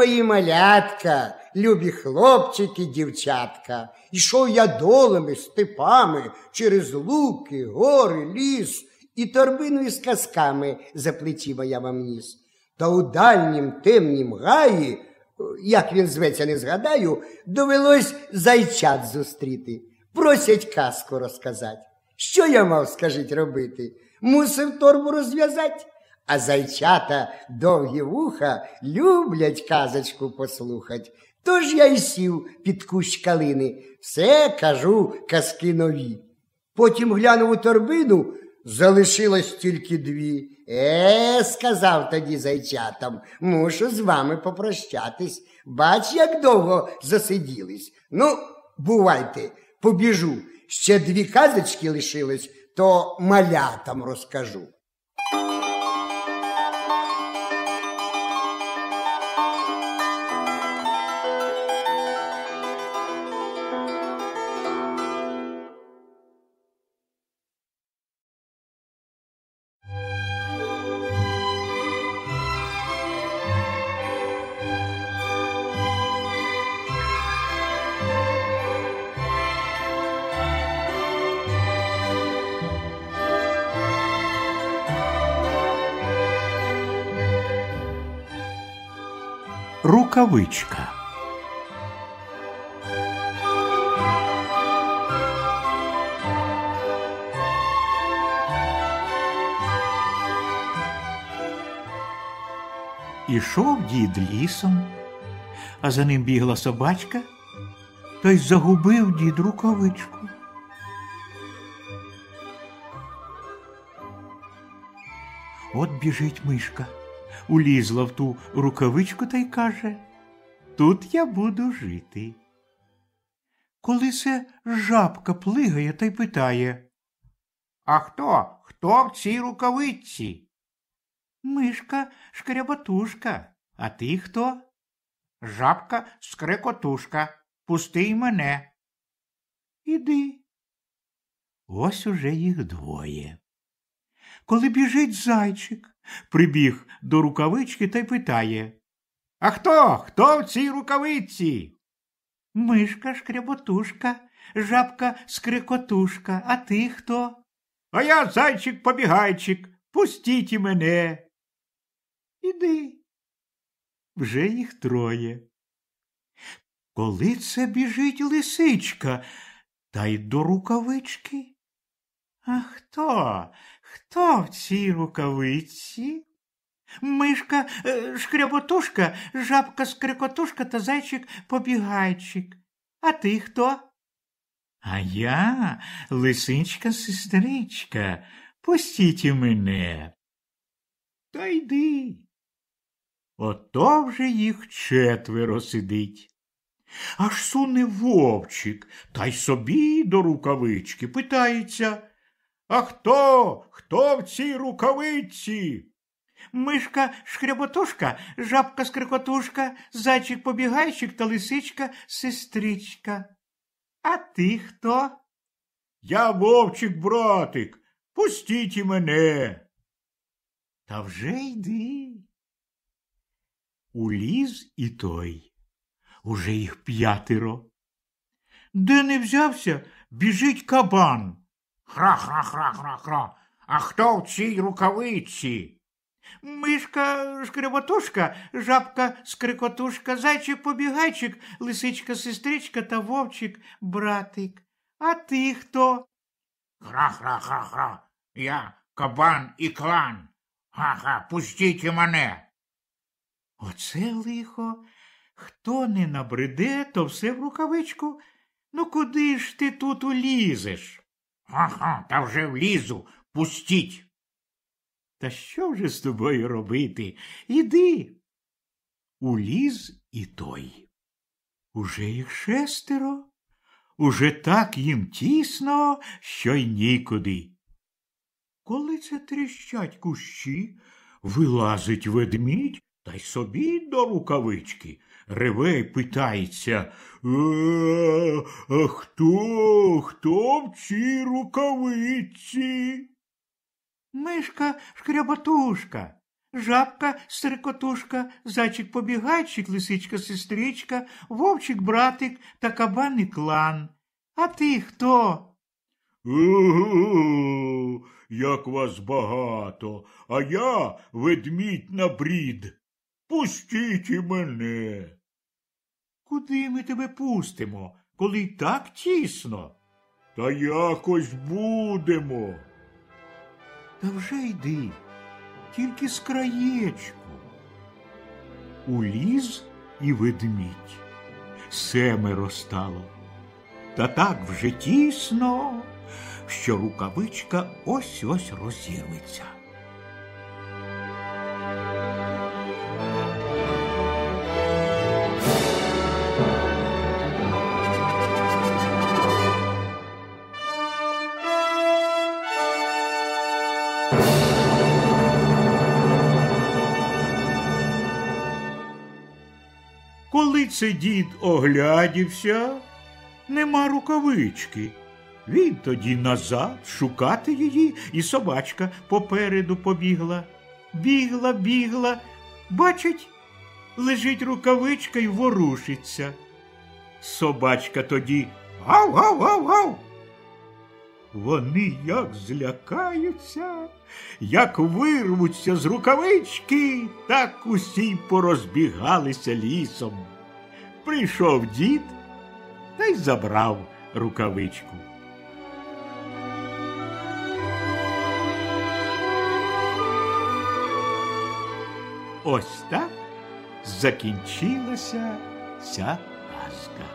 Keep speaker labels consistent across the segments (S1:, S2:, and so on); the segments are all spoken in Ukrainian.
S1: Мої малятка, любі хлопчики, дівчатка. Ішов я долами, степами, через луки, гори, ліс, і торбину із казками за плечима я вам ніс. Та у дальнім темнім гаї, як він зветься, не згадаю, довелось зайчат зустріти. Просять казку розказати. Що я мав, скажіть, робити? Мусив торбу розв'язати. А зайчата довгі вуха люблять казочку послухать. Тож я й сів під кущ калини, все кажу казки нові. Потім глянув у торбину, залишилось тільки дві. Е, сказав тоді зайчатам, мушу з вами попрощатись. Бач, як довго засиділись. Ну, бувайте, побіжу. Ще дві казочки лишились, то малятам розкажу.
S2: Рукавичка. Ішов дід лісом, а за ним бігла собачка, та й загубив дід рукавичку. От біжить мишка, улізла в ту рукавичку та й каже Тут я буду жити. Коли се жабка плигає та й питає
S3: А хто? Хто в цій рукавичці?
S2: Мишка шкряботушка, а ти хто?
S3: Жабка скрекотушка. Пусти й мене.
S2: Іди. Ось уже їх двоє. Коли біжить зайчик, прибіг до рукавички та й питає
S3: А хто? Хто в цій рукавичці?
S2: Мишка шкряботушка, жабка скрикотушка, а ти хто?
S3: А я зайчик побігайчик. Пустіть і мене.
S2: Іди. Вже їх троє. Коли це біжить лисичка, та й до рукавички. А хто? Хто в цій рукавиці? Мишка е, шкряботушка, жабка скрикотушка та зайчик побігайчик. А ти хто? А я лисичка сестричка. Пустіть і мене. Та йди. Ото вже їх четверо сидить. Аж суне вовчик, та й собі до рукавички питається.
S3: А хто? Хто в цій рукавиці?
S2: Мишка шкряботушка, жабка скрикотушка, зайчик побігайчик та лисичка сестричка. А ти хто?
S3: Я вовчик братик. Пустіть і мене.
S2: Та вже йди. Уліз і той. Уже їх п'ятеро. Де не взявся, біжить кабан.
S3: Хра-хра-хра-хра-хра. А хто в цій рукавиці?
S2: Мишка шкреботушка, жабка скрикотушка, зайчик побігайчик, лисичка сестричка та вовчик братик. А ти хто?
S3: Хра-хра-хра-хра. Я кабан і клан. Ха-ха, пустіть і мене.
S2: Оце лихо. Хто не набреде, то все в рукавичку. Ну куди ж ти тут улізеш?
S3: Ага, та вже влізу. Пустіть.
S2: Та що вже з тобою робити? Іди. Уліз і той. Уже їх шестеро, уже так їм тісно, що й нікуди. Коли це тріщать кущі, вилазить ведмідь та й собі до рукавички. Реве й питається «Е, а хто, хто в цій рукавиці? Мишка шкряботушка, жабка стрикотушка, зайчик побігайчик, лисичка сестричка, вовчик братик та кабаний клан. А ти хто?
S3: Угу, як вас багато, а я ведмідь на брід. Пустіть і мене.
S2: Куди ми тебе пустимо, коли й так тісно?
S3: Та якось будемо.
S2: Та вже йди, тільки з краєчку. Уліз і ведмідь. Семеро стало. Та так вже тісно, що рукавичка ось ось розірветься. Коли це дід оглядівся, нема рукавички. Він тоді назад шукати її, і собачка попереду побігла. Бігла, бігла, бачить, лежить рукавичка й ворушиться. Собачка тоді гав, гав, гав, гав. Вони як злякаються, як вирвуться з рукавички, так усі порозбігалися лісом. Прийшов дід та й забрав рукавичку. Ось так закінчилася ця казка.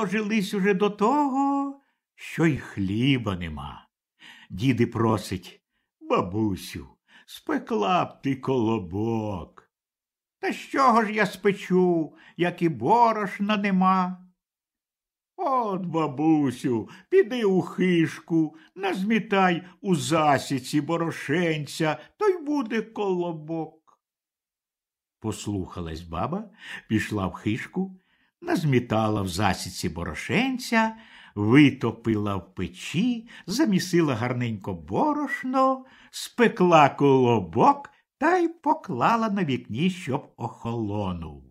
S2: Дожились уже до того, що й хліба нема. Діди просить, бабусю, спекла б ти колобок. Та з чого ж я спечу, як і борошна нема? От, бабусю, піди у хишку, назмітай у засіці борошенця, то й буде колобок. Послухалась баба, пішла в хишку, назмітала в засіці борошенця, витопила в печі, замісила гарненько борошно, спекла колобок та й поклала на вікні, щоб охолонув.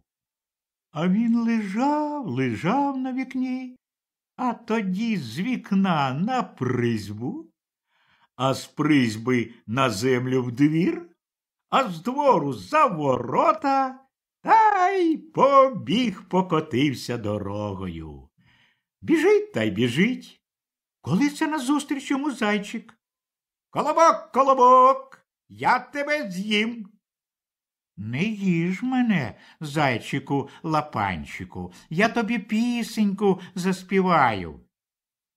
S2: А він лежав, лежав на вікні, а тоді з вікна на призьбу, а з призьби на землю в двір, а з двору за ворота, й побіг покотився дорогою. Біжить та й біжить. Коли це назустріч йому зайчик? Колобок, колобок, я тебе з'їм. Не їж мене, зайчику лапанчику, я тобі пісеньку заспіваю.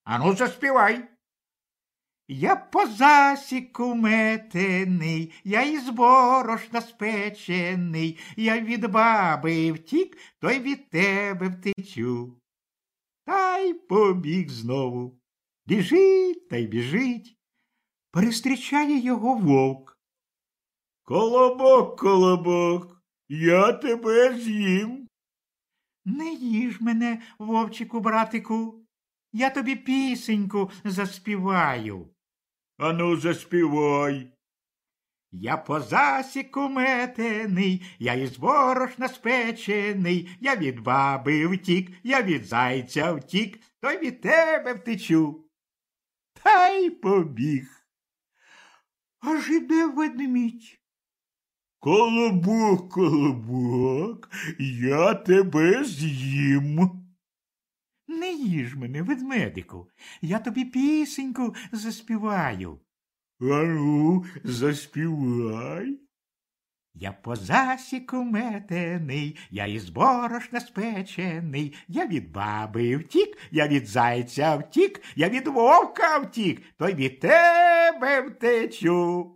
S2: Ану, заспівай. Я по засіку метений, я із борошна спечений, я від баби втік, то й від тебе втечу. Та й побіг знову. Біжить та й біжить. Перестрічає його вовк.
S3: Колобок, колобок, я тебе з'їм.
S2: Не їж мене, вовчику, братику, я тобі пісеньку заспіваю.
S3: Ану, заспівай.
S2: Я по засіку метений, я із борошна спечений, я від баби втік, я від зайця втік, то й від тебе втечу. Та й побіг. Аж іде ведмідь.
S3: Колобок, колобок, я тебе з'їм.
S2: Не їж мене, ведмедику, я тобі пісеньку заспіваю.
S3: Ану, заспівай.
S2: Я по засіку метений, я із борошна спечений, я від баби втік, я від зайця втік, я від вовка втік, то й від тебе втечу.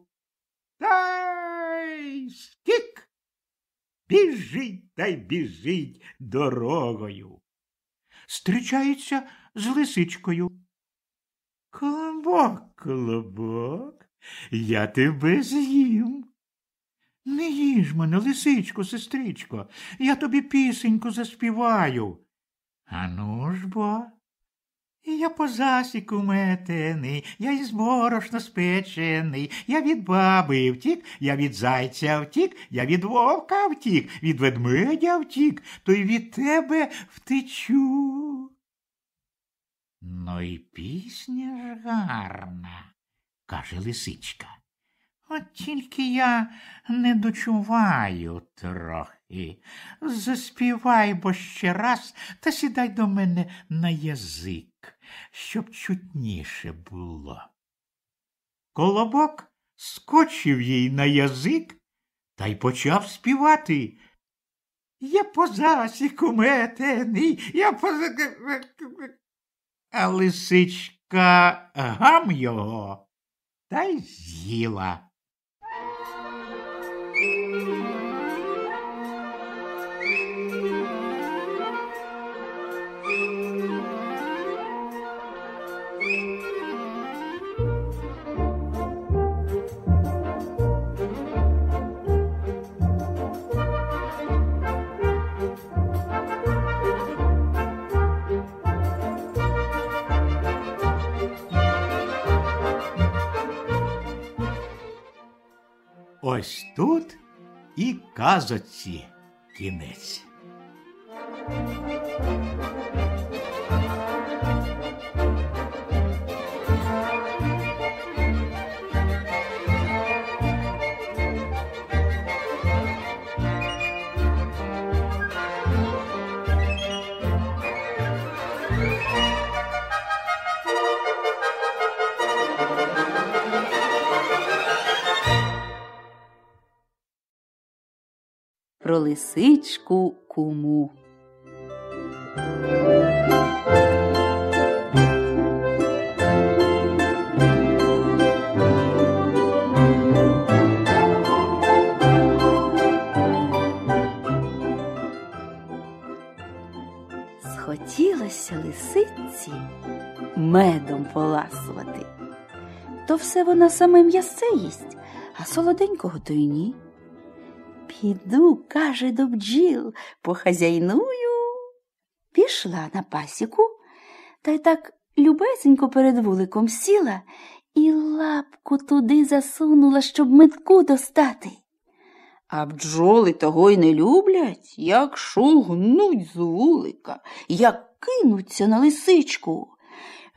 S2: Та й скік. Біжить та й біжить дорогою. Стрічається з лисичкою. Колобок, колобок, я тебе з'їм. Не їж мене, лисичко, сестричко, я тобі пісеньку заспіваю. Ану ж бо. Я по засіку метений, я із борошна спечений, я від баби втік, я від зайця втік, я від вовка втік, від ведмедя втік, то й від тебе втечу. Ну і пісня ж гарна, каже лисичка. От тільки я не дочуваю трохи. Заспівай бо ще раз та сідай до мене на язик, щоб чутніше було. Колобок скочив їй на язик та й почав співати. Я по засіку метений, я по А лисичка гам його та й з'їла. Ось тут і казоці кінець.
S4: Лисичку куму. Схотілося лисиці медом поласувати. То все вона саме м'ясце їсть, а солоденького то й ні. Піду, каже до бджіл, похазяйную. Пішла на пасіку та й так любесенько перед вуликом сіла і лапку туди засунула, щоб метку достати. А бджоли того й не люблять, як шугнуть з вулика, як кинуться на лисичку.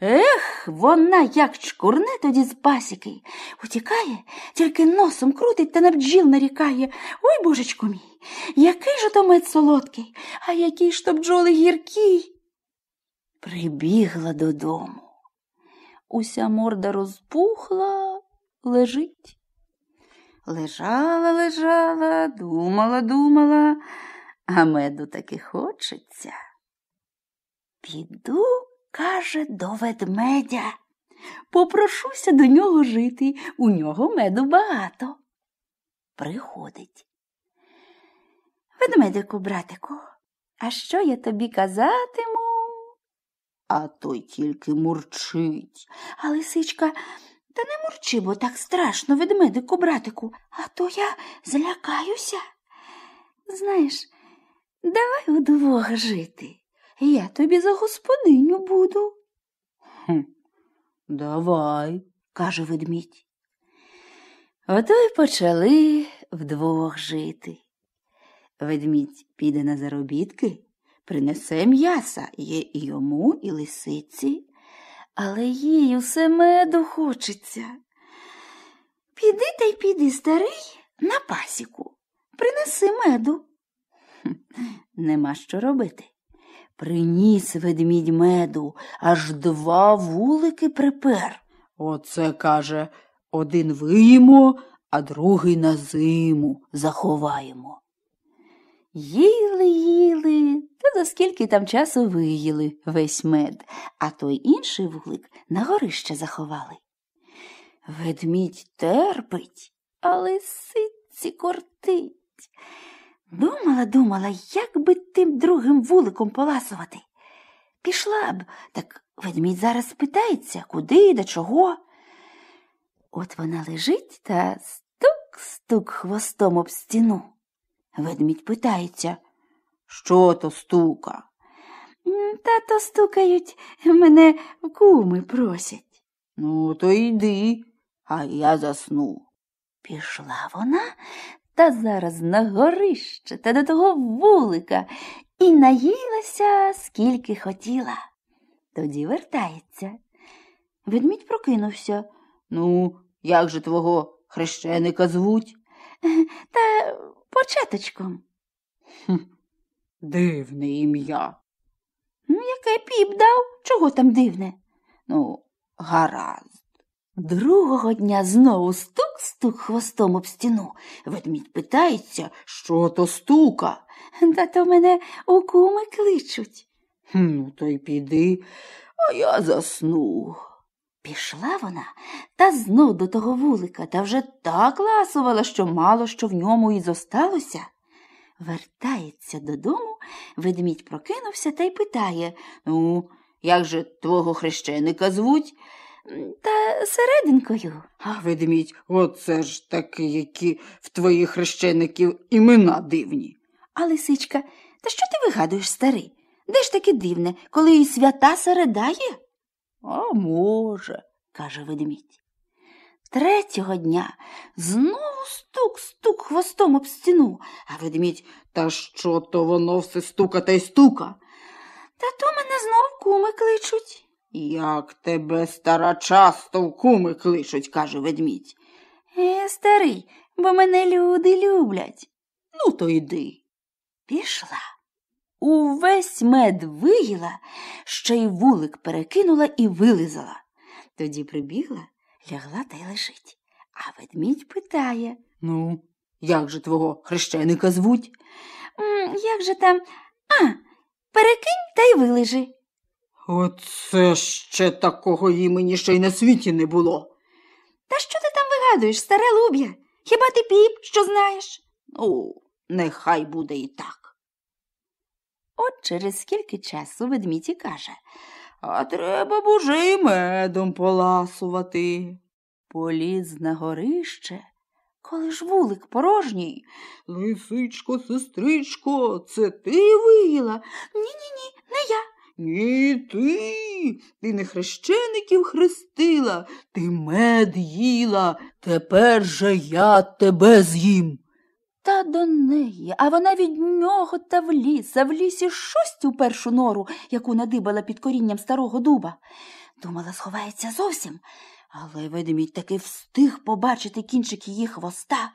S4: Ех, вона як чкурне тоді з пасіки. Утікає, тільки носом крутить та на бджіл нарікає. Ой, божечко мій, який же то мед солодкий, а які ж то бджоли гіркі. Прибігла додому. Уся морда розпухла, лежить. Лежала, лежала, думала, думала, а меду таки хочеться. Піду каже до ведмедя. Попрошуся до нього жити, у нього меду багато. Приходить. Ведмедику, братику, а що я тобі казатиму? А той тільки мурчить. А лисичка, та не мурчи, бо так страшно, ведмедику, братику, а то я злякаюся. Знаєш, давай удвох жити. Я тобі за господиню буду. Хм, Давай, каже ведмідь. Ото й почали вдвох жити. Ведмідь піде на заробітки, принесе м'яса є і йому, і лисиці, але їй усе меду хочеться. Піди та й піди, старий, на пасіку, принеси меду. Хм, Нема що робити. Приніс ведмідь меду, аж два вулики припер. Оце, каже, один виїмо, а другий на зиму заховаємо. Їли, їли, та за скільки там часу виїли весь мед, а той інший вулик на горище заховали. Ведмідь терпить, а лисиці кортить. Думала, думала, як би тим другим вуликом поласувати. Пішла б, так ведмідь зараз спитається, куди, до чого. От вона лежить та стук-стук хвостом об стіну. Ведмідь питається, що то стука? Та то стукають, мене куми просять. Ну, то йди, а я засну. Пішла вона та зараз на горище та до того вулика і наїлася, скільки хотіла. Тоді вертається. Ведмідь прокинувся. Ну, як же твого хрещеника звуть? Та початочком. Хм, дивне ім'я. Ну, яке піп дав? Чого там дивне? Ну, гаразд. Другого дня знову стук-стук хвостом об стіну. Ведмідь питається, що то стука. Та то мене у куми кличуть. Ну, то й піди, а я засну. Пішла вона та знов до того вулика та вже так ласувала, що мало що в ньому і зосталося. Вертається додому, ведмідь прокинувся та й питає Ну, як же твого хрещеника звуть? «М, Та серединкою. А ведмідь, оце ж таки, які в твоїх хрещеників імена дивні. А лисичка, та що ти вигадуєш, старий? Де ж таке дивне, коли і свята середа є? А може, каже ведмідь. Третього дня знову стук-стук хвостом об стіну, а ведмідь, та що то воно все стука та й стука. Та то мене знов куми кличуть. Як тебе, стара, часто в куми кличуть, каже ведмідь. Е, старий, бо мене люди люблять. Ну, то йди. Пішла. Увесь мед виїла, ще й вулик перекинула і вилизала. Тоді прибігла, лягла та й лежить. А ведмідь питає Ну, як же твого хрещеника звуть? Як же там? А, перекинь та й вилежи. Оце ще такого імені ще й на світі не було. Та що ти там вигадуєш, старе луб'я? Хіба ти піп, що знаєш? Ну, нехай буде і так. От через скільки часу ведмідь каже, а треба б уже й медом поласувати. Поліз на горище, коли ж вулик порожній. Лисичко, сестричко, це ти виїла? Ні-ні-ні, не я. Ні, ти. Ти не хрещеників хрестила, ти мед їла. Тепер же я тебе з'їм. Та до неї, а вона від нього та в ліс, а в лісі шость у першу нору, яку надибала під корінням старого дуба. Думала, сховається зовсім. Але ведмідь таки встиг побачити кінчик її хвоста.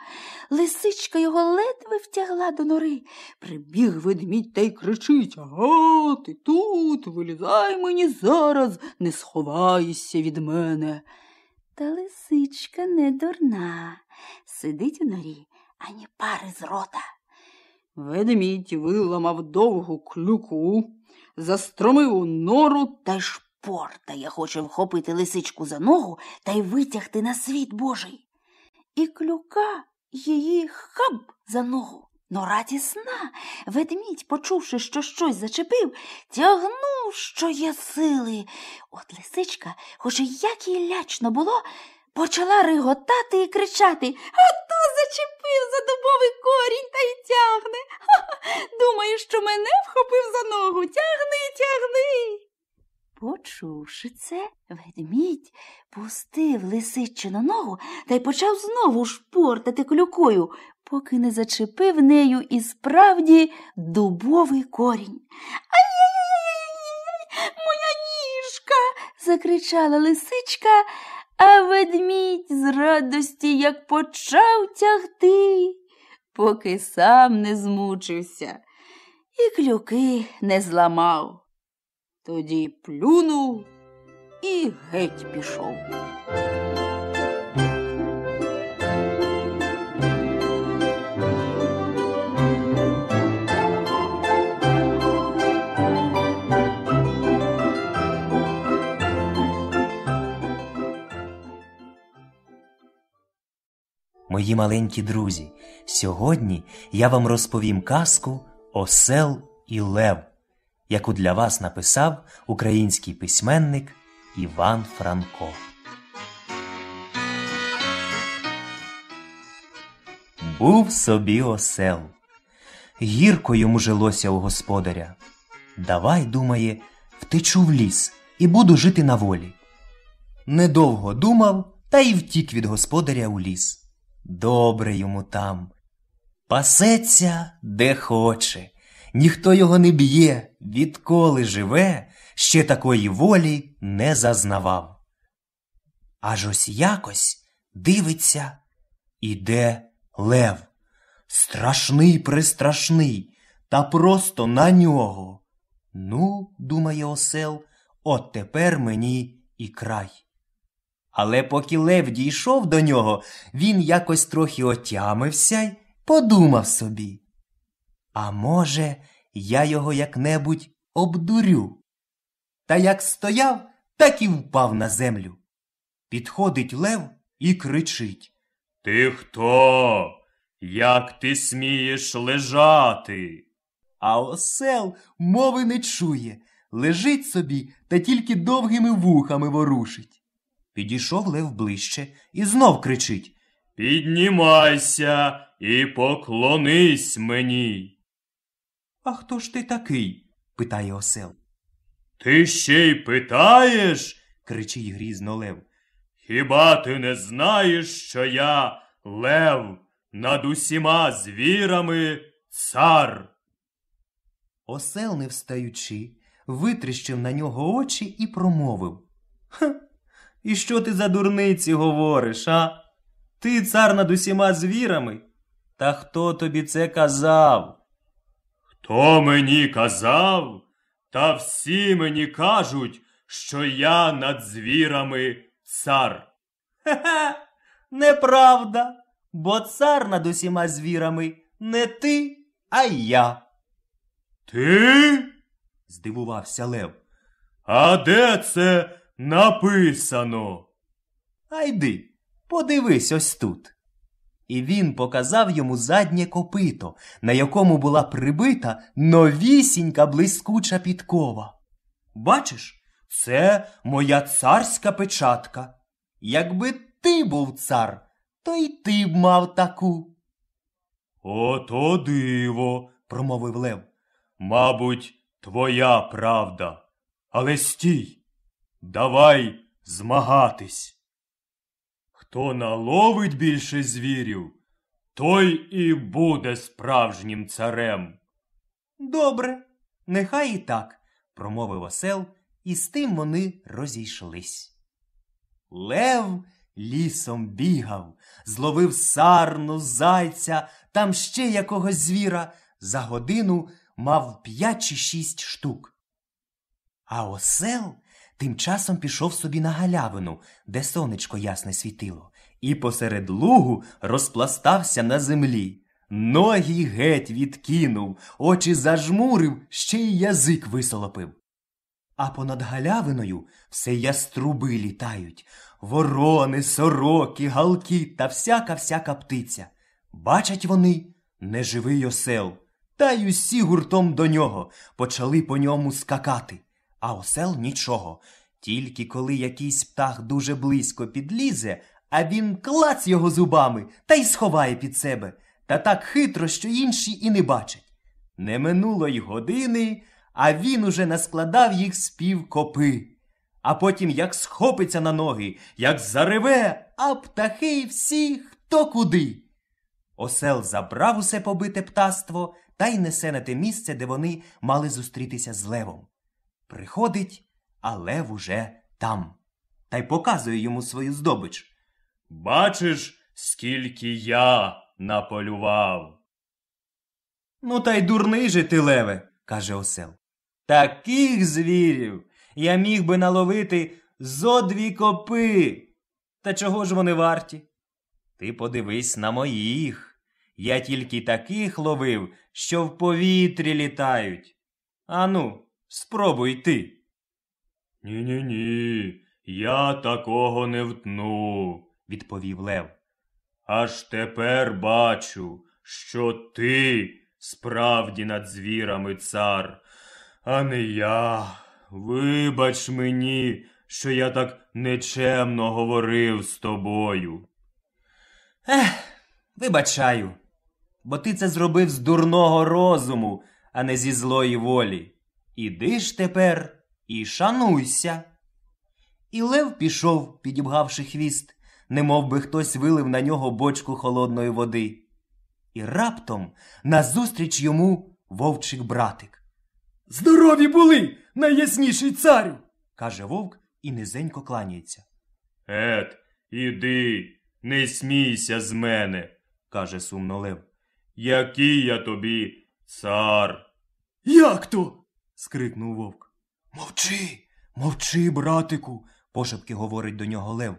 S4: Лисичка його ледве втягла до нори. Прибіг ведмідь та й кричить Ага, ти тут, вилізай мені зараз, не сховайся від мене. Та лисичка не дурна, сидить у норі, ані пари з рота. Ведмідь виламав довгу клюку, застромив у нору та й шпортає, хоче вхопити лисичку за ногу та й витягти на світ Божий. І клюка її хаб за ногу. Нора тісна. Ведмідь, почувши, що щось зачепив, тягнув, що є сили. От лисичка, хоч і як їй лячно було, почала риготати і кричати А то зачепив за дубовий корінь та й тягне. Ха-ха, Думаю, що мене вхопив за ногу. Тягни, тягни. Почувши це, ведмідь пустив лисичу ногу та й почав знову шпортати клюкою, поки не зачепив нею і справді дубовий корінь. Ай-яй-яй-яй-яй, моя ніжка. закричала лисичка, а ведмідь з радості як почав тягти, поки сам не змучився і клюки не зламав. Тоді плюнув і геть пішов.
S5: Мої маленькі друзі, сьогодні я вам розповім казку Осел і Лев, яку для вас написав український письменник Іван Франко. Був собі осел. Гірко йому жилося у господаря. Давай, думає, втечу в ліс і буду жити на волі. Недовго думав та й втік від господаря у ліс. Добре йому там. Пасеться де хоче, ніхто його не б'є, відколи живе, ще такої волі не зазнавав. Аж ось якось дивиться, іде лев. Страшний пристрашний, та просто на нього. Ну, думає осел, от тепер мені і край. Але поки лев дійшов до нього, він якось трохи отямився й подумав собі. А може, я його як-небудь обдурю. Та як стояв, так і впав на землю. Підходить лев і кричить.
S6: Ти хто? Як ти смієш лежати?
S5: А осел мови не чує, лежить собі та тільки довгими вухами ворушить. Підійшов лев ближче і знов кричить.
S6: Піднімайся і поклонись мені.
S5: А хто ж ти такий? питає осел.
S6: Ти ще й питаєш?
S5: кричить грізно лев.
S6: Хіба ти не знаєш, що я лев над усіма звірами цар?
S5: Осел, не встаючи, витріщив на нього очі і промовив. Ха, і що ти за дурниці говориш, а? Ти цар над усіма звірами? Та хто тобі це казав?
S6: Хто мені казав? Та всі мені кажуть, що я над звірами цар.
S5: Хе-хе, неправда, бо цар над усіма звірами не ти, а я.
S6: Ти?
S5: здивувався Лев.
S6: А де це написано?
S5: А йди, подивись ось тут. І він показав йому заднє копито, на якому була прибита новісінька блискуча підкова. Бачиш, це моя царська печатка. Якби ти був цар, то й ти б мав таку.
S6: Ото диво,
S5: промовив Лев.
S6: мабуть, твоя правда. Але стій, давай змагатись. Хто наловить більше звірів, той і буде справжнім царем.
S5: Добре, нехай і так, промовив осел, і з тим вони розійшлись. Лев лісом бігав, зловив сарну, зайця, там ще якогось звіра, за годину мав п'ять чи шість штук. А осел тим часом пішов собі на галявину, де сонечко ясне світило, і посеред лугу розпластався на землі. Ноги геть відкинув, очі зажмурив, ще й язик висолопив. А понад галявиною все яструби літають, ворони, сороки, галки та всяка всяка птиця. Бачать вони неживий осел, та й усі гуртом до нього почали по ньому скакати. А осел нічого. Тільки коли якийсь птах дуже близько підлізе, а він клац його зубами та й сховає під себе, та так хитро, що інші і не бачать. Не минуло й години, а він уже наскладав їх з пів копи. А потім як схопиться на ноги, як зареве, а птахи всі хто куди. Осел забрав усе побите птаство та й несе на те місце, де вони мали зустрітися з левом. Приходить, а лев уже там, та й показує йому свою здобич.
S6: Бачиш, скільки я наполював.
S5: Ну, та й дурний же ти, леве, каже осел. Таких звірів я міг би наловити зо дві копи. Та чого ж вони варті? Ти подивись на моїх. Я тільки таких ловив, що в повітрі літають. Ану, спробуй ти.
S6: Ні-ні-ні, я такого не втну,
S5: відповів лев.
S6: Аж тепер бачу, що ти справді над звірами цар, а не я. Вибач мені, що я так нечемно говорив з тобою.
S5: Ех, вибачаю, бо ти це зробив з дурного розуму, а не зі злої волі. Іди ж тепер і шануйся. І Лев пішов, підібгавши хвіст, немов би хтось вилив на нього бочку холодної води. І раптом назустріч йому вовчик братик.
S6: Здорові були, найясніший царю.
S5: каже вовк і низенько кланяється.
S6: Ет, іди, не смійся з мене,
S5: каже сумно Лев.
S6: Який я тобі цар?
S5: Як то? Скрикнув вовк. Мовчи, мовчи, братику, пошепки говорить до нього Лев.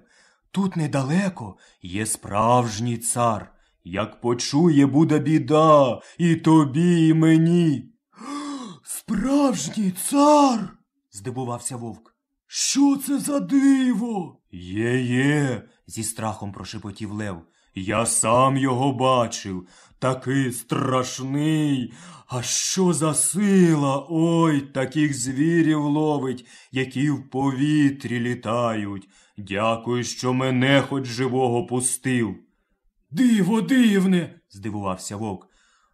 S5: Тут недалеко є справжній цар. Як почує, буде біда і тобі, і мені. Справжній цар. здивувався вовк. Що це за диво? Є, є, зі страхом прошепотів Лев. Я сам його бачив, такий страшний. А що за сила? Ой, таких звірів ловить, які в повітрі літають. Дякую, що мене хоч живого пустив. Диво, дивне, здивувався вовк.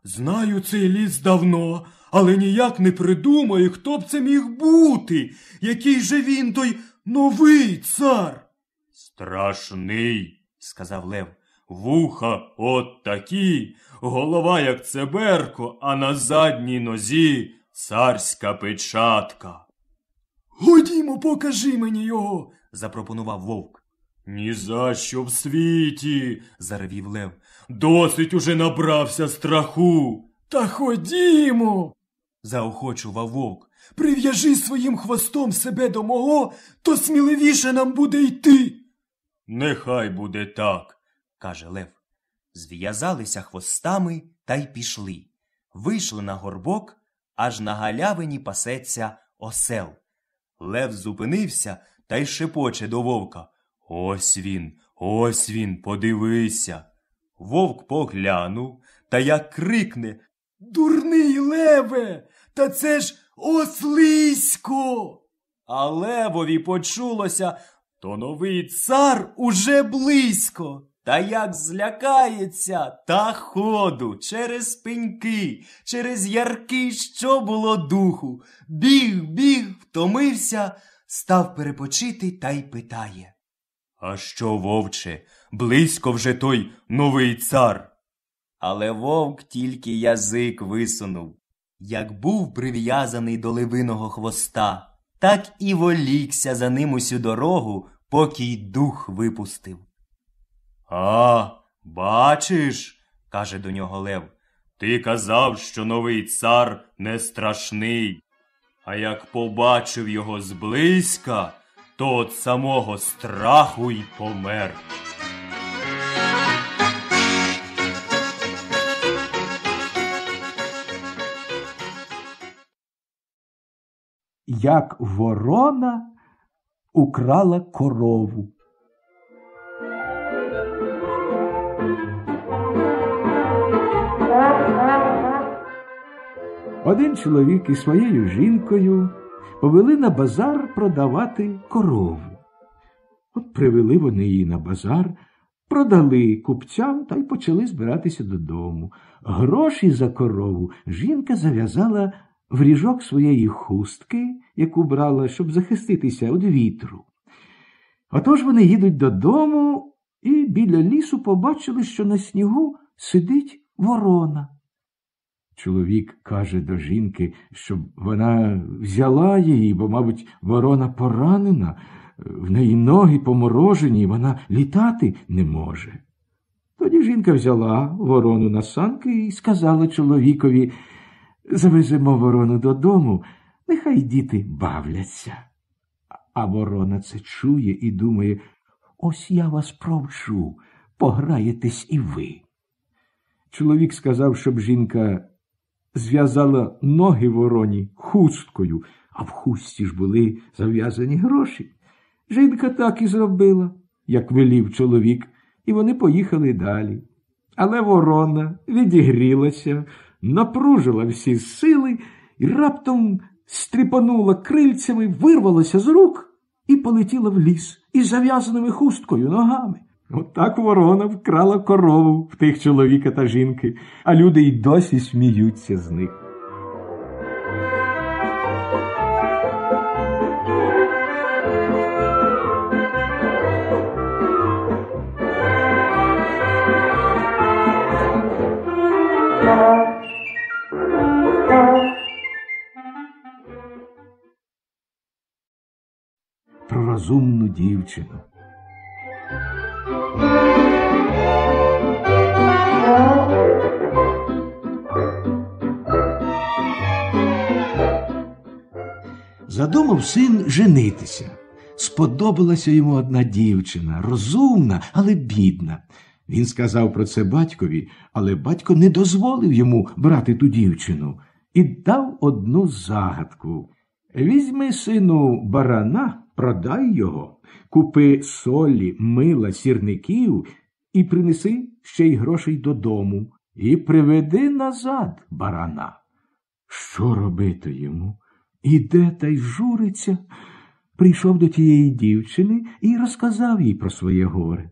S5: Знаю цей ліс давно, але ніяк не придумаю, хто б це міг бути. Який же він той новий цар?
S6: Страшний, сказав Лев. Вуха от такі, голова, як цеберко, а на задній нозі царська печатка.
S5: Ходімо, покажи мені його, запропонував вовк.
S6: Ні за що в світі,
S5: заревів Лев.
S6: Досить уже набрався страху.
S5: Та ходімо, заохочував вовк. Прив'яжи своїм хвостом себе до мого, то сміливіше нам буде йти.
S6: Нехай буде так,
S5: каже Лев. Зв'язалися хвостами та й пішли. Вийшли на горбок, аж на галявині пасеться осел. Лев зупинився та й шепоче до вовка. Ось він, ось він, подивися. Вовк поглянув та як крикне Дурний леве, та це ж ослисько. А левові почулося, то новий цар уже близько. Та як злякається, та ходу через пеньки, через ярки, що було духу. Біг, біг, втомився, став перепочити та й питає.
S6: А що, вовче, близько вже той новий цар?
S5: Але вовк тільки язик висунув. Як був прив'язаний до левиного хвоста, так і волікся за ним усю дорогу, поки й дух випустив.
S6: А, бачиш, каже до нього Лев, ти казав, що новий цар не страшний. А як побачив його зблизька, то от самого страху й помер.
S2: Як ворона украла корову. Один чоловік із своєю жінкою повели на базар продавати корову. От привели вони її на базар, продали купцям та й почали збиратися додому. Гроші за корову жінка зав'язала
S7: в ріжок своєї хустки, яку брала, щоб захиститися від вітру. Отож вони їдуть додому і біля лісу побачили, що на снігу сидить ворона. Чоловік каже до жінки, щоб вона взяла її, бо, мабуть, ворона поранена, в неї ноги поморожені, вона літати не може. Тоді жінка взяла ворону на санки і сказала чоловікові завеземо ворону додому, нехай діти бавляться. А ворона це чує і думає, ось я вас провчу, пограєтесь і ви. Чоловік сказав, щоб жінка зв'язала ноги вороні хусткою, а в хустці ж були зав'язані гроші. Жінка так і зробила, як велів чоловік, і вони поїхали далі. Але ворона відігрілася, напружила всі сили і раптом стріпанула крильцями, вирвалася з рук і полетіла в ліс із зав'язаними хусткою ногами. Отак ворона вкрала корову в тих чоловіка та жінки, а люди й досі сміються з них. Про розумну дівчину. Задумав син женитися. Сподобалася йому одна дівчина, розумна, але бідна. Він сказав про це батькові, але батько не дозволив йому брати ту дівчину і дав одну загадку. Візьми, сину, барана, продай його, купи солі, мила, сірників і принеси ще й грошей додому, і приведи назад барана. Що робити йому? Іде та й журиться. Прийшов до тієї дівчини і розказав їй про своє горе.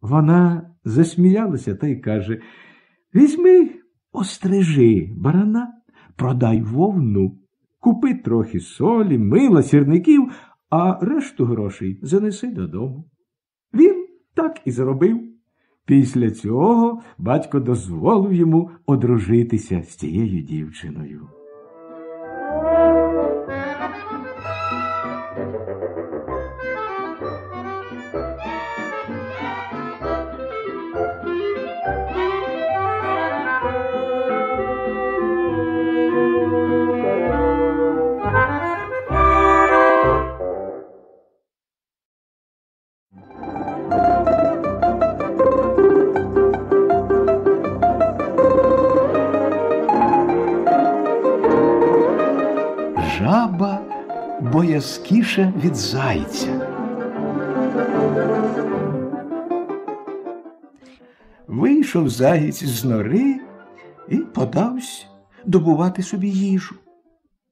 S7: Вона засміялася та й каже Візьми, острижи барана, продай вовну, купи трохи солі, мила, сірників, а решту грошей занеси додому. Він так і зробив. Після цього батько дозволив йому одружитися з цією дівчиною. Боязкіша від зайця. Вийшов заєць з нори і подався добувати собі їжу.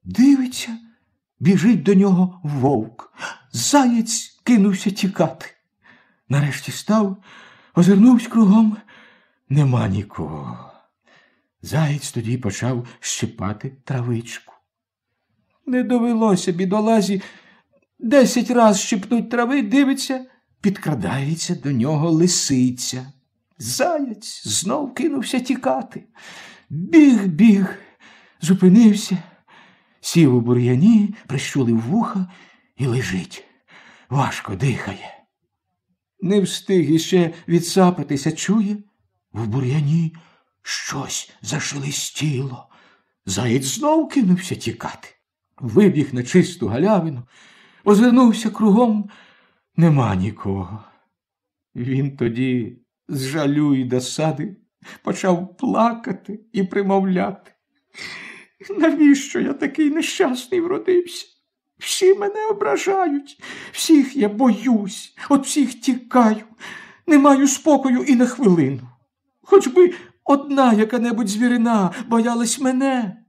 S7: Дивиться, біжить до нього вовк. Заєць кинувся тікати. Нарешті став, озирнувся кругом. Нема нікого. Заєць тоді почав щипати травичку. Не довелося бідолазі десять раз щипнуть трави, дивиться, підкрадається до нього лисиця. Заяць знов кинувся тікати. Біг, біг, зупинився, сів у бур'яні, прищулив вуха і лежить. Важко дихає. Не встиг іще відсапатися, чує, в бур'яні щось зашелестіло. Заєць знов кинувся тікати. Вибіг на чисту галявину, озирнувся кругом, нема нікого. Він тоді з жалю і досади почав плакати і примовляти. Навіщо я такий нещасний вродився? Всі мене ображають, всіх я боюсь, от всіх тікаю, не маю спокою і на хвилину. Хоч би одна яка-небудь звірина боялась мене.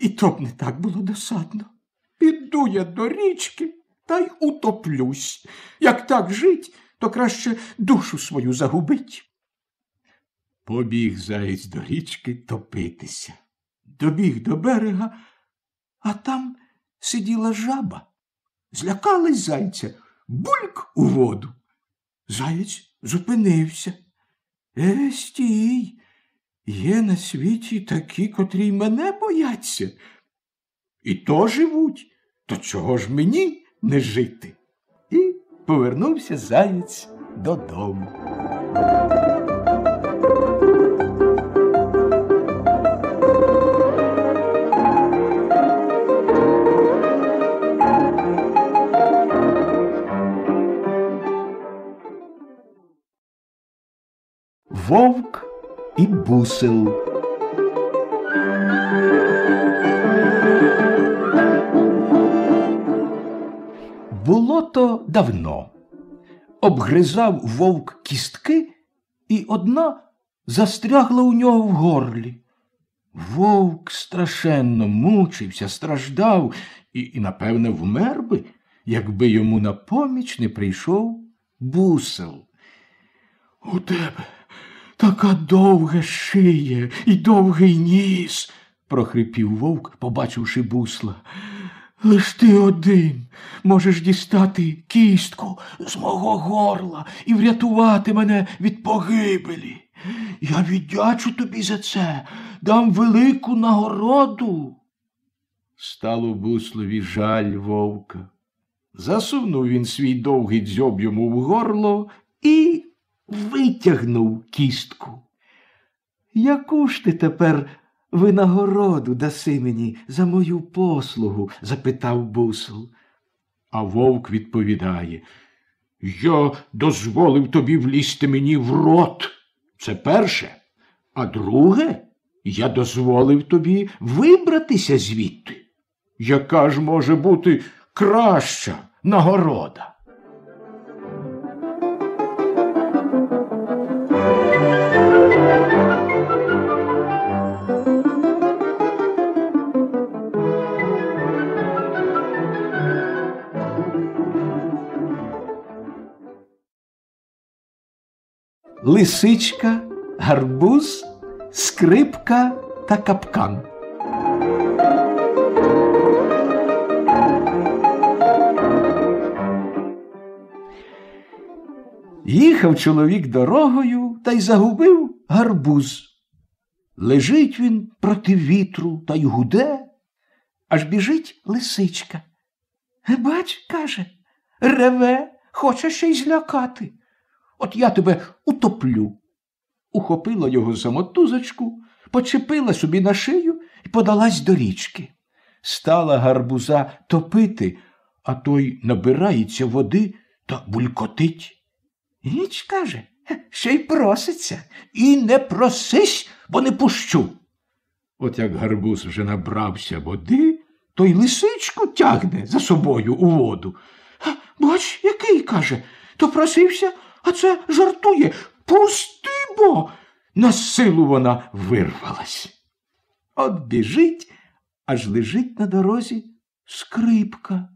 S7: І то б не так було досадно. Піду я до річки та й утоплюсь. Як так жить, то краще душу свою загубить. Побіг заєць до річки топитися. Добіг до берега, а там сиділа жаба. Злякались зайця, бульк у воду. Заєць зупинився. Е, стій. Є на світі такі, котрі мене бояться. І то живуть, то чого ж мені не жити? І повернувся заєць додому. Вовк і бусел. Було то давно. Обгризав вовк кістки, і одна застрягла у нього в горлі. Вовк страшенно мучився, страждав і, і, напевне, вмер би, якби йому на поміч не прийшов бусел. У тебе така довга шия і довгий ніс, прохрипів вовк, побачивши бусла. Лиш ти один можеш дістати кістку з мого горла і врятувати мене від погибелі. Я віддячу тобі за це, дам велику нагороду. Стало буслові жаль вовка. Засунув він свій довгий дзьоб йому в горло і витягнув кістку. Яку ж ти тепер винагороду даси мені за мою послугу? запитав бусл. А вовк відповідає Я дозволив тобі влізти мені в рот. Це перше. А друге, я дозволив тобі вибратися звідти. Яка ж може бути краща нагорода? Лисичка, гарбуз, скрипка та капкан. Їхав чоловік дорогою та й загубив гарбуз. Лежить він проти вітру та й гуде, аж біжить лисичка. Бач, каже, реве, хоче ще й злякати. От я тебе утоплю. Ухопила його за мотузочку, почепила собі на шию і подалась до річки. Стала гарбуза топити, а той набирається води та булькотить. Річ каже, ще й проситься. І не просись, бо не пущу. От як гарбуз вже набрався води, то й лисичку тягне за собою у воду. Бач, який каже, то просився, а це жартує. Пусти бо. На силу вона вирвалась. От біжить, аж лежить на дорозі скрипка,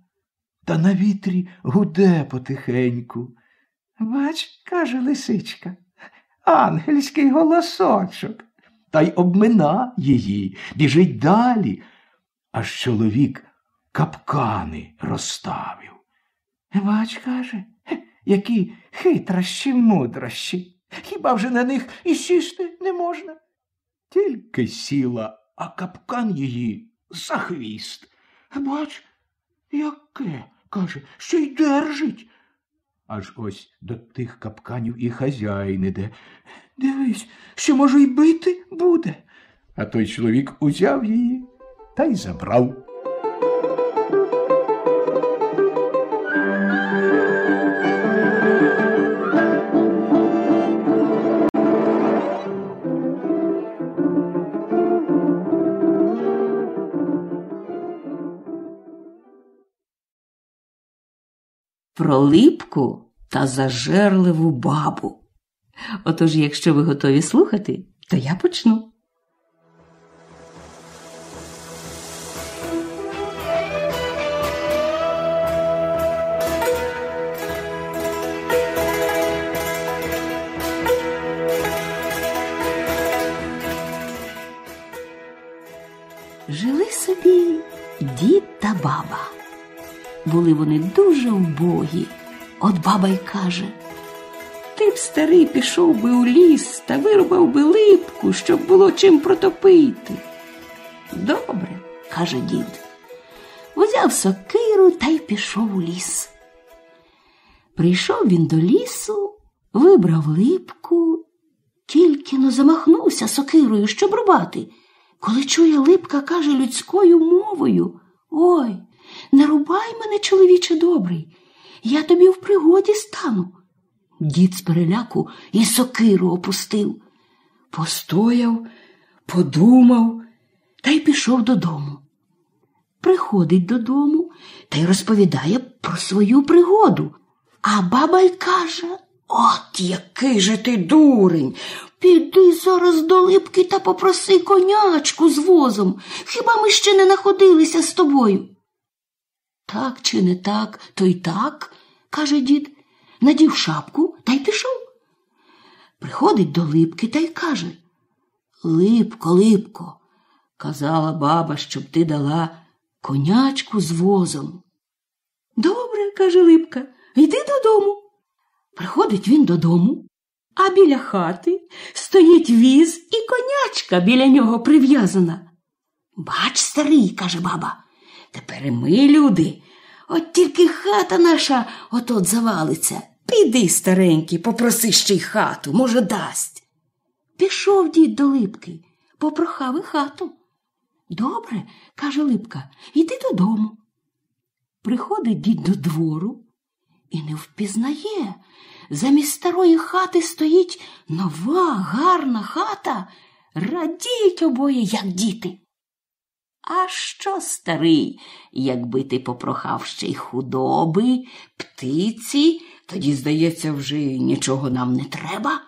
S7: та на вітрі гуде потихеньку. Бач, каже лисичка, ангельський голосочок, та й обмина її, біжить далі, аж чоловік капкани розставив. Бач, каже, які хитрощі мудрощі. Хіба вже на них і сісти не можна? Тільки сіла, а капкан її за хвіст. Бач, яке, каже, що й держить. Аж ось до тих капканів і хазяїн іде. Дивись, що, може, й бити буде. А той чоловік узяв її та й забрав.
S4: Про липку та зажерливу бабу. Отож, якщо ви готові слухати, то я почну. Жили собі дід та баба. Були вони дуже вбогі. От баба й каже Ти б, старий, пішов би у ліс та вирубав би липку, щоб було чим протопити. Добре, каже дід. Взяв сокиру та й пішов у ліс. Прийшов він до лісу, вибрав липку, тільки но замахнувся сокирою, щоб рубати. Коли чує липка, каже людською мовою Ой, не рубай мене, чоловіче добрий, я тобі в пригоді стану. Дід з переляку і сокиру опустив. Постояв, подумав та й пішов додому. Приходить додому та й розповідає про свою пригоду. А баба й каже От який же ти дурень. Піди зараз до липки та попроси конячку з возом. Хіба ми ще не находилися з тобою? Так чи не так, то й так, каже дід, надів шапку та й пішов. Приходить до липки та й каже Липко, липко, казала баба, щоб ти дала конячку з возом. Добре, каже Липка, йди додому. Приходить він додому, а біля хати стоїть віз і конячка біля нього прив'язана. Бач, старий, каже баба, тепер і ми люди. От тільки хата наша от-от завалиться. Піди, старенький, попроси ще й хату, може, дасть. Пішов дід до липки, попрохав і хату. Добре, каже Липка, іди додому. Приходить дід до двору і не впізнає. Замість старої хати стоїть нова, гарна хата. Радіють обоє, як діти. А що, старий, якби ти попрохав ще й худоби, птиці, тоді, здається, вже нічого нам не треба.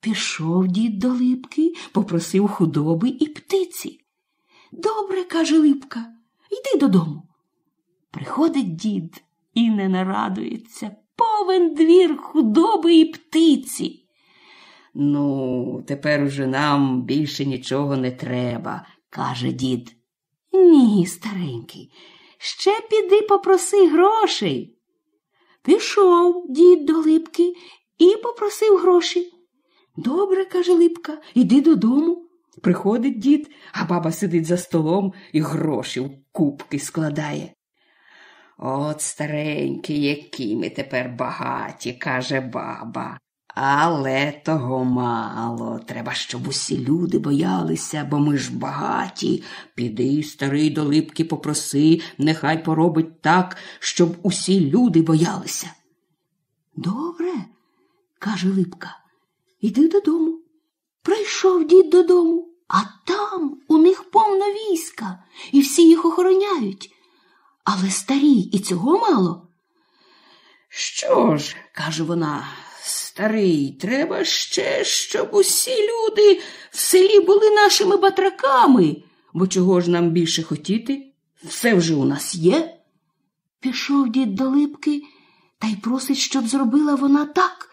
S4: Пішов дід до липки, попросив худоби і птиці. Добре, каже Липка, йди додому. Приходить дід і не нарадується. Повен двір худоби і птиці. Ну, тепер уже нам більше нічого не треба, каже дід. Ні, старенький, ще піди попроси грошей. Пішов дід до липки і попросив гроші. Добре, каже Липка, іди додому. Приходить дід, а баба сидить за столом і гроші в кубки складає. От старенькі, які ми тепер багаті, каже баба. Але того мало. Треба, щоб усі люди боялися, бо ми ж багаті. Піди, старий до липки попроси, нехай поробить так, щоб усі люди боялися. Добре, каже Липка, іди додому. Прийшов дід додому, а там у них повно війська, і всі їх охороняють. Але старій і цього мало. Що ж, каже вона, старий, треба ще, щоб усі люди в селі були нашими батраками, бо чого ж нам більше хотіти? Все вже у нас є. Пішов дід до липки та й просить, щоб зробила вона так.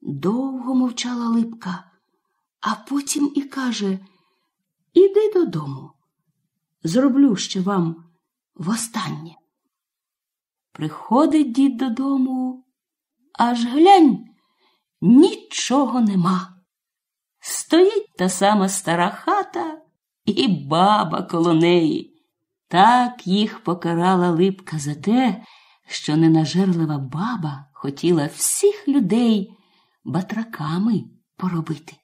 S4: Довго мовчала липка, а потім і каже Іди додому, зроблю ще вам востаннє. Приходить дід додому, аж глянь, нічого нема. Стоїть та сама стара хата і баба коло неї. Так їх покарала липка за те, що ненажерлива баба хотіла всіх людей батраками поробити.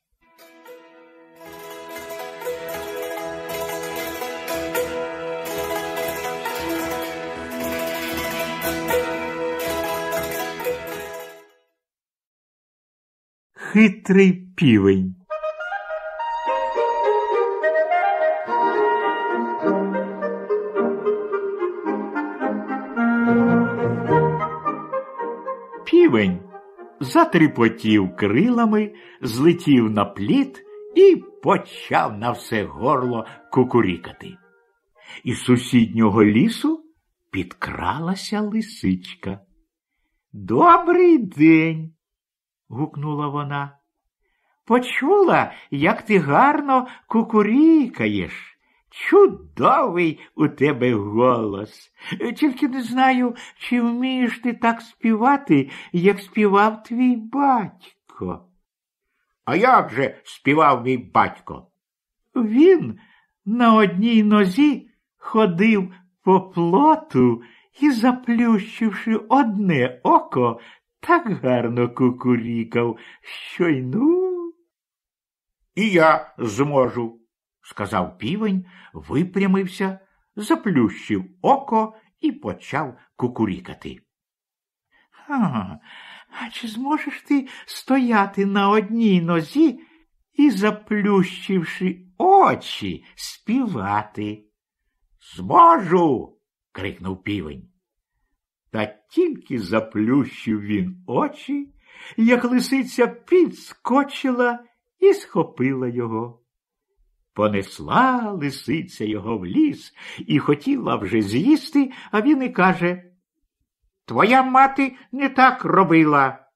S2: Хитрий півень. Півень затріпотів крилами, злетів на пліт і почав на все горло кукурікати. Із сусіднього лісу підкралася лисичка. Добрий день, гукнула вона. Почула, як ти гарно кукурікаєш. Чудовий у тебе голос. Тільки не знаю, чи вмієш ти так співати, як співав твій батько. А як же співав мій батько? Він на одній нозі ходив по плоту і, заплющивши одне око, так гарно кукурікав, що й ну. І я зможу, сказав півень, випрямився, заплющив око і почав кукурікати. А, а чи зможеш ти стояти на одній нозі і, заплющивши очі, співати? Зможу. крикнув півень. Та тільки заплющив він очі, як лисиця підскочила і схопила його. Понесла лисиця його в ліс і хотіла вже з'їсти, а він і каже Твоя мати не так робила.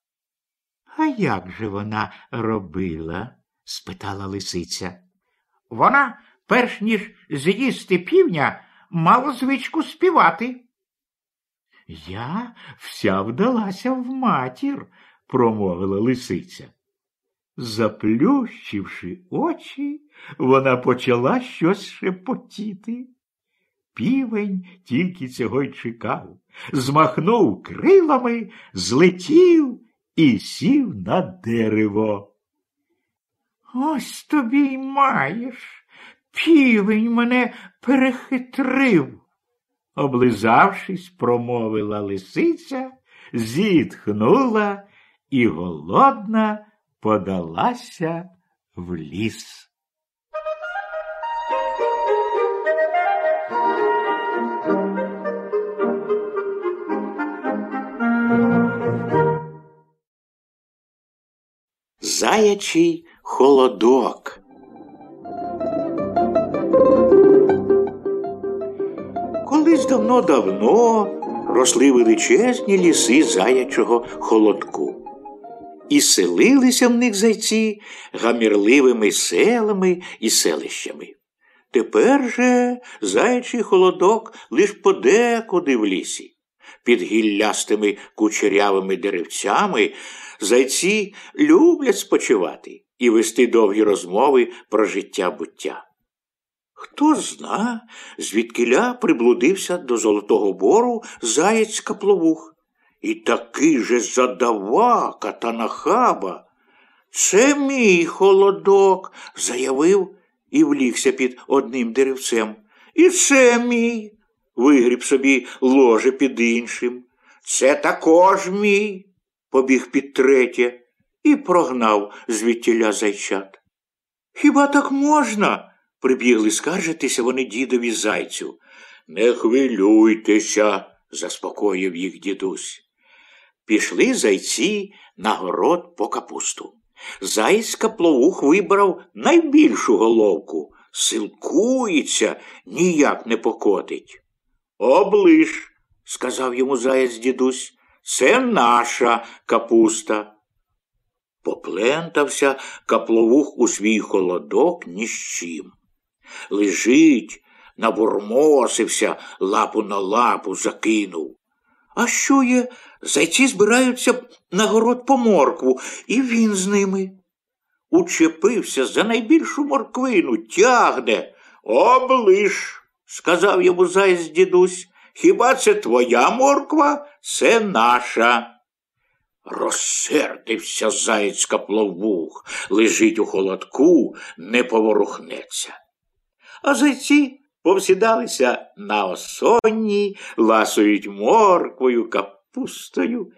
S2: А як же вона робила? спитала лисиця. Вона, перш ніж з'їсти півня, мала звичку співати. Я вся вдалася в матір, промовила лисиця. Заплющивши очі, вона почала щось шепотіти. Півень тільки цього й чекав, змахнув крилами, злетів і сів на дерево. Ось тобі й маєш. Півень мене перехитрив. Облизавшись, промовила лисиця, зітхнула і голодна подалася в ліс. Заячий холодок. Давно-давно росли величезні ліси заячого холодку. І селилися в них зайці гамірливими селами і селищами. Тепер же заячий холодок лиш подекуди в лісі. Під гіллястими кучерявими деревцями зайці люблять спочивати і вести довгі розмови про життя буття. Хто зна, звідкиля приблудився до Золотого бору заєць капловух. І такий же задавака та нахаба. Це мій холодок, заявив і влігся під одним деревцем. І це мій. Вигріб собі ложе під іншим. Це також мій, побіг під третє і прогнав звідтіля зайчат. Хіба так можна? Прибігли скаржитися вони дідові зайцю. Не хвилюйтеся, заспокоїв їх дідусь. Пішли зайці на город по капусту. Заєць капловух вибрав найбільшу головку, силкується, ніяк не покотить. Облиш, сказав йому заєць дідусь, це наша капуста. Поплентався капловух у свій холодок ні з чим. Лежить, набурмосився, лапу на лапу закинув. А що є? Зайці збираються на город по моркву, і він з ними. Учепився за найбільшу морквину, тягне. Облиш, сказав йому зайць дідусь. Хіба це твоя морква? Це наша. Розсердився заєць капловух, лежить у холодку, не поворухнеться. А зайці повсідалися на осонні, ласують морквою, капустою.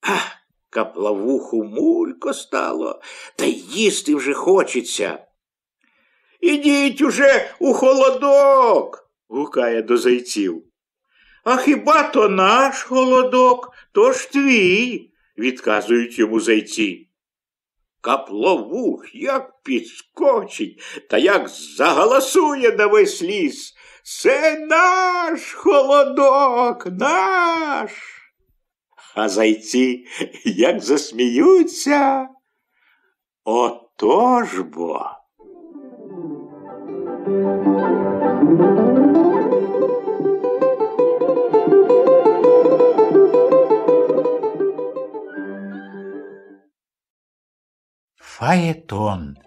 S2: Ах, каплавуху мулько стало, та їсти вже хочеться. Ідіть уже у холодок, гукає до зайців. А хіба то наш холодок, то ж твій, відказують йому зайці. Капловух як підскочить та як заголосує на весь ліс. Це наш холодок, наш. А зайці як засміються. Отож бо. Фаетон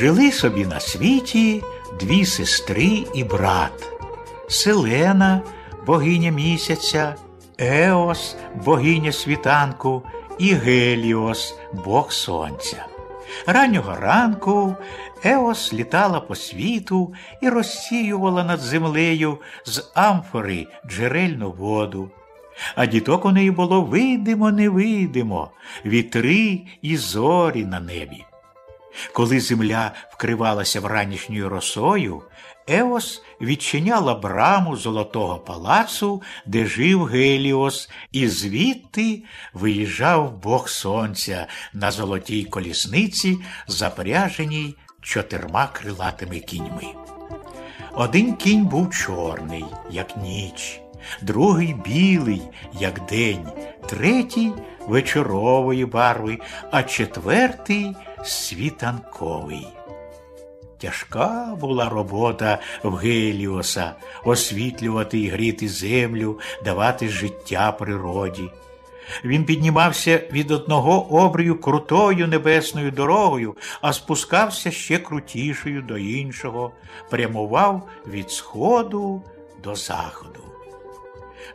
S2: Жили собі на світі дві сестри і брат Селена, богиня місяця, Еос, богиня світанку, і Геліос, бог сонця. Раннього ранку Еос літала по світу і розсіювала над землею з амфори джерельну воду. А діток у неї було видимо, невидимо, вітри і зорі на небі. Коли земля вкривалася вранішньою росою, Еос відчиняла браму золотого палацу, де жив Геліос, і звідти виїжджав Бог Сонця на золотій колісниці, запряженій чотирма крилатими кіньми. Один кінь був чорний, як ніч, другий білий, як день, третій вечорової барви, а четвертий світанковий. Тяжка була робота в Геліоса освітлювати і гріти землю, давати життя природі. Він піднімався від одного обрію крутою небесною дорогою, а спускався ще крутішою до іншого, прямував від сходу до заходу.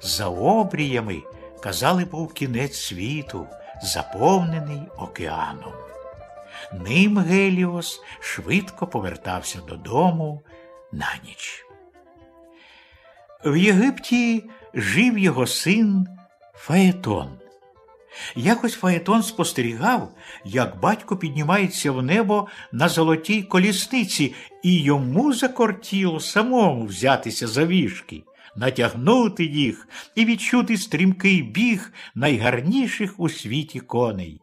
S2: За обріями, казали, був кінець світу, заповнений океаном. Ним Геліос швидко повертався додому на ніч. В Єгипті жив його син Фаетон. Якось Фаетон спостерігав, як батько піднімається в небо на золотій колісниці, і йому закортіло самому взятися за вішки, натягнути їх і відчути стрімкий біг найгарніших у світі коней.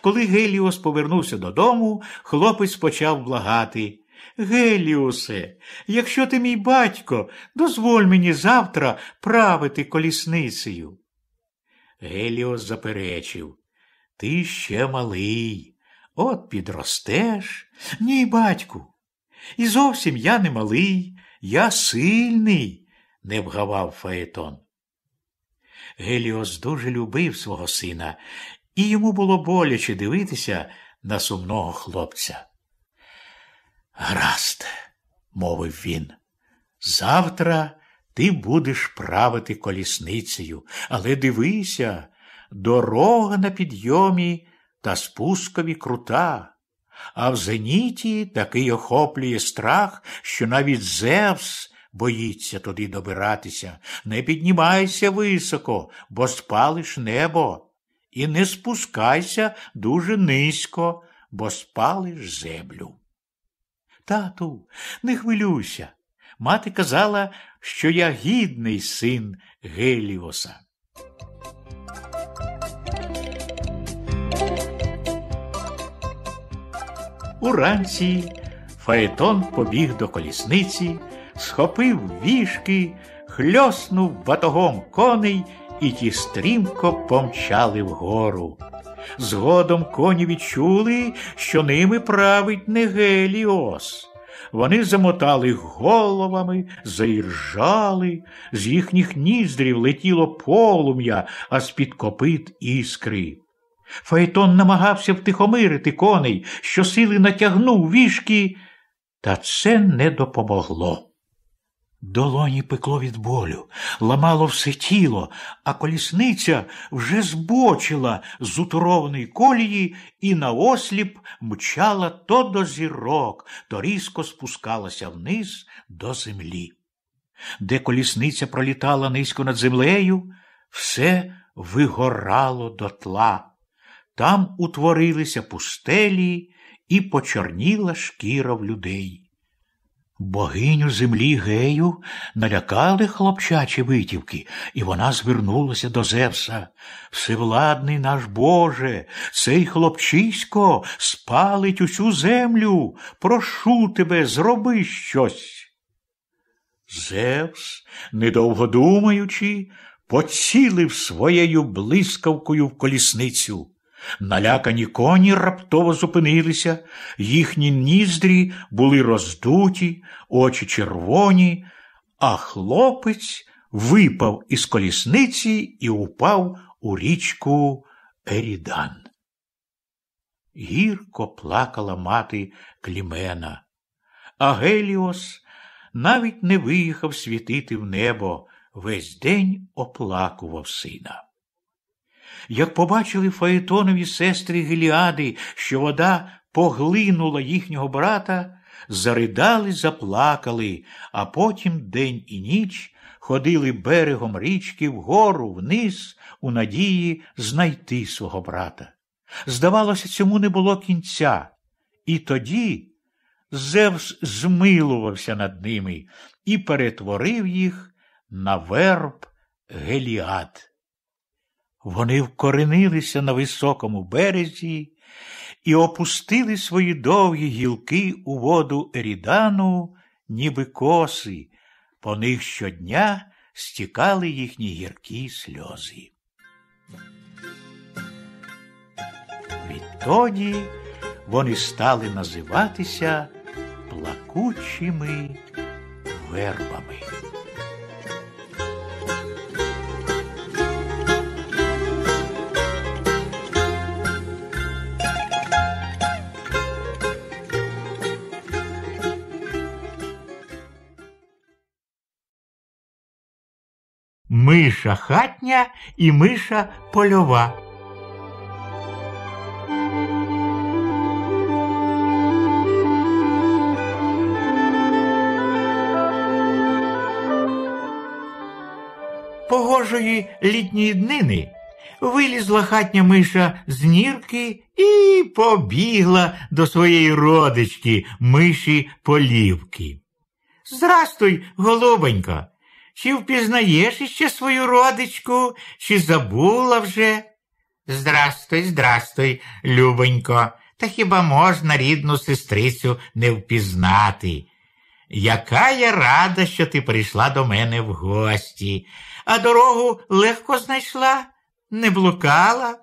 S2: Коли Геліос повернувся додому, хлопець почав благати. Геліусе, якщо ти мій батько, дозволь мені завтра правити колісницею. Геліос заперечив. Ти ще малий, от підростеш. Ні, батьку. І зовсім я не малий, я сильний, не вгавав Фаетон. Геліос дуже любив свого сина і йому було боляче дивитися на сумного хлопця. Гаразд, мовив він, завтра ти будеш правити колісницею, але дивися, дорога на підйомі та спускові крута, а в зеніті такий охоплює страх, що навіть Зевс боїться туди добиратися. Не піднімайся високо, бо спалиш небо і не спускайся дуже низько, бо спалиш землю. Тату, не хвилюйся. Мати казала, що я гідний син Геліоса. Уранці Фаетон побіг до колісниці, схопив вішки, хльоснув батогом коней і ті стрімко помчали вгору. Згодом коні відчули, що ними править не Геліос. Вони замотали головами, заіржали, з їхніх ніздрів летіло полум'я, а з-під копит іскри. Фаетон намагався втихомирити коней, що сили натягнув вішки, та це не допомогло. Долоні пекло від болю, ламало все тіло, а колісниця вже збочила з утурованої колії і наосліп мчала то до зірок, то різко спускалася вниз до землі. Де колісниця пролітала низько над землею, все вигорало дотла. Там утворилися пустелі і почорніла шкіра в людей. Богиню землі гею налякали хлопчачі витівки, і вона звернулася до Зевса. Всевладний наш Боже, цей хлопчисько спалить усю землю. Прошу тебе, зроби щось. Зевс, недовго думаючи, поцілив своєю блискавкою в колісницю. Налякані коні раптово зупинилися, їхні ніздрі були роздуті, очі червоні, а хлопець випав із колісниці і упав у річку Ерідан. Гірко плакала мати Клімена, а Геліос навіть не виїхав світити в небо, весь день оплакував сина. Як побачили Фаетонові сестри Геліади, що вода поглинула їхнього брата, заридали, заплакали, а потім день і ніч ходили берегом річки вгору, вниз, у надії знайти свого брата. Здавалося, цьому не було кінця. І тоді Зевс змилувався над ними і перетворив їх на верб Геліад. Вони вкоренилися на високому березі і опустили свої довгі гілки у воду Ерідану, ніби коси, по них щодня стікали їхні гіркі сльози. Відтоді вони стали називатися плакучими вербами. Миша хатня і миша польова. Погожої літньої днини вилізла хатня миша з нірки і побігла до своєї родички, миші полівки. Здрастуй, голубонько, чи впізнаєш іще свою родичку, чи забула вже? Здрастуй, здрастуй, любонько, та хіба можна рідну сестрицю не впізнати? Яка я рада, що ти прийшла до мене в гості, а дорогу легко знайшла, не блукала?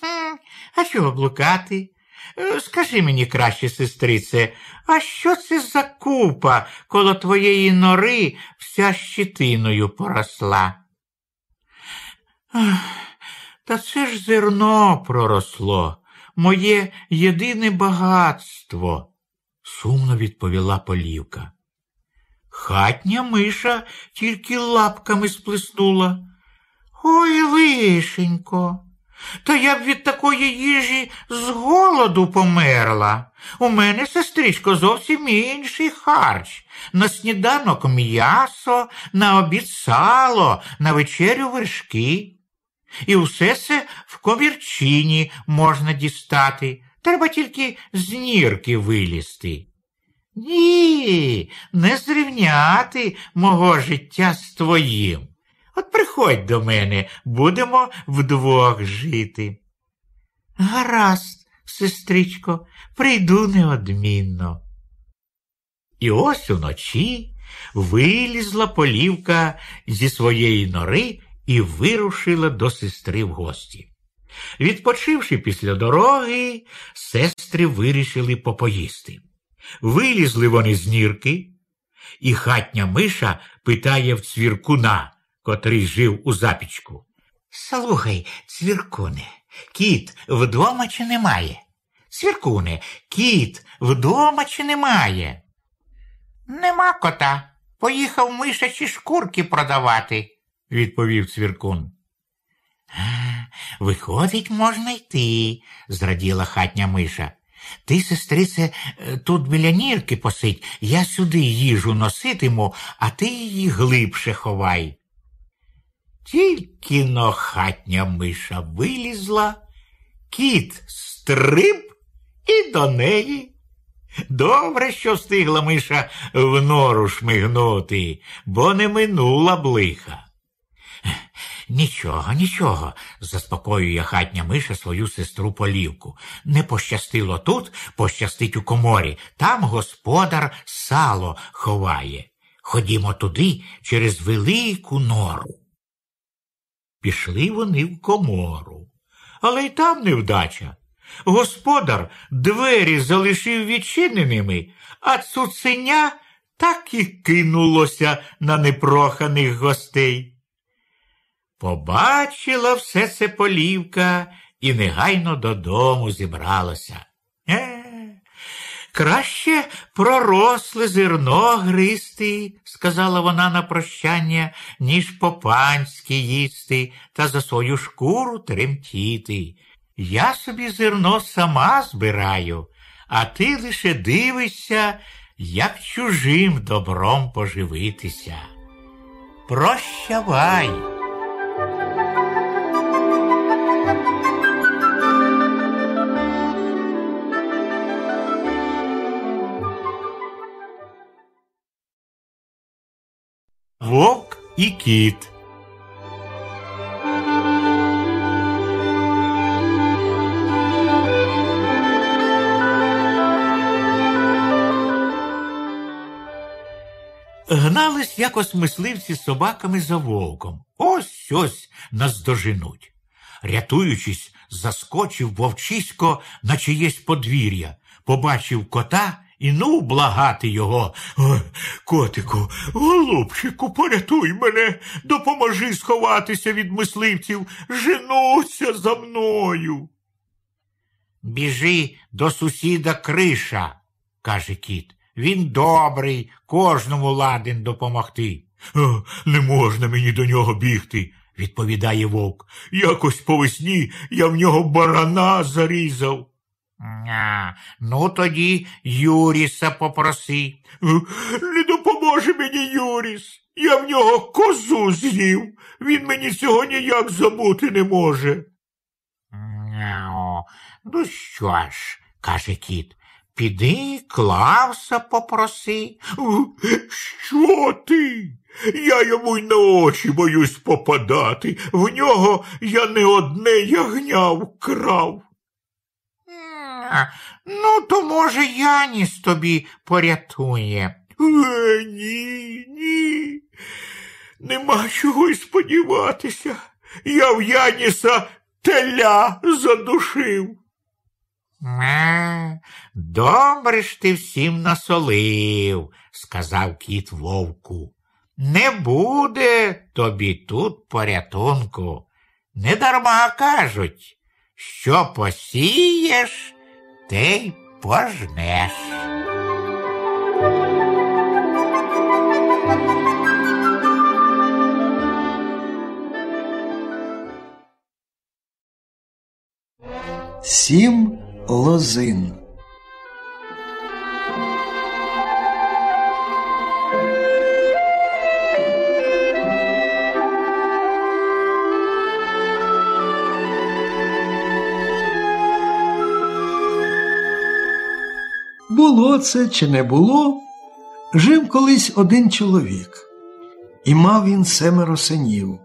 S2: Хм, А чого блукати? Е, Скажи мені краще, сестрице, а що це за купа коло твоєї нори вся щитиною поросла? Та це ж зерно проросло, моє єдине багатство, сумно відповіла Полівка. Хатня миша тільки лапками сплеснула. Ой, лишенько, та я б від такої їжі з голоду померла. У мене, сестричко, зовсім інший харч. На сніданок м'ясо, на обід сало, на вечерю вершки. І все це в комірчині можна дістати. Треба тільки з нірки вилізти. Ні, не зрівняти мого життя з твоїм. От приходь до мене, будемо вдвох жити. Гаразд, сестричко, прийду неодмінно. І ось уночі вилізла полівка зі своєї нори і вирушила до сестри в гості. Відпочивши після дороги, сестри вирішили попоїсти. Вилізли вони з нірки, і хатня миша питає в цвіркуна, котрий жив у запічку. Слухай, цвіркуне, кіт вдома чи немає? Цвіркуне, кіт вдома чи немає? Нема кота. Поїхав мишачі шкурки продавати, відповів цвіркун. Виходить, можна йти, зраділа хатня миша. Ти, сестрице, е, тут біля нірки посидь, я сюди їжу носитиму, а ти її глибше ховай. Тільки но хатня миша вилізла, кіт стриб і до неї. Добре, що встигла миша в нору шмигнути, бо не минула б лиха. Нічого, нічого, заспокоює хатня миша свою сестру Полівку. Не пощастило тут, пощастить у коморі. Там господар сало ховає. Ходімо туди через велику нору. Пішли вони в комору, але й там невдача. Господар двері залишив відчиненими, а цуценя так і кинулося на непроханих гостей. Побачила все це полівка і негайно додому зібралася. Е, краще проросле зерно гристи, сказала вона на прощання, ніж по-панськи їсти та за свою шкуру тремтіти. Я собі зерно сама збираю, а ти лише дивишся, як чужим добром поживитися. Прощавай. Вовк і кіт. Гнались якось мисливці собаками за вовком. Ось ось наздоженуть. Рятуючись, заскочив вовчисько на чиєсь подвір'я, побачив кота і ну благати його. Котику, голубчику, порятуй мене, допоможи сховатися від мисливців, женуться за мною. Біжи до сусіда криша, каже кіт. Він добрий, кожному ладен допомогти. Не можна мені до нього бігти, відповідає вовк. Якось по весні я в нього барана зарізав. А, ну тоді Юріса попроси. Не допоможе мені Юріс. Я в нього козу з'їв. Він мені цього ніяк забути не може. Ну що ж, каже кіт, піди Клавса попроси. Що ти? Я йому й на очі боюсь попадати. В нього я не одне ягня вкрав. Ну, то, може, Яніс тобі порятує. Е, ні, ні. Нема чого й сподіватися. Я в Яніса теля задушив. Е, добре ж ти всім насолив, сказав кіт вовку. Не буде тобі тут порятунку. Недарма кажуть, що посієш, й пожнеш.
S8: Сім лозин. Було це чи не було, жив колись один чоловік, і мав він семеро синів.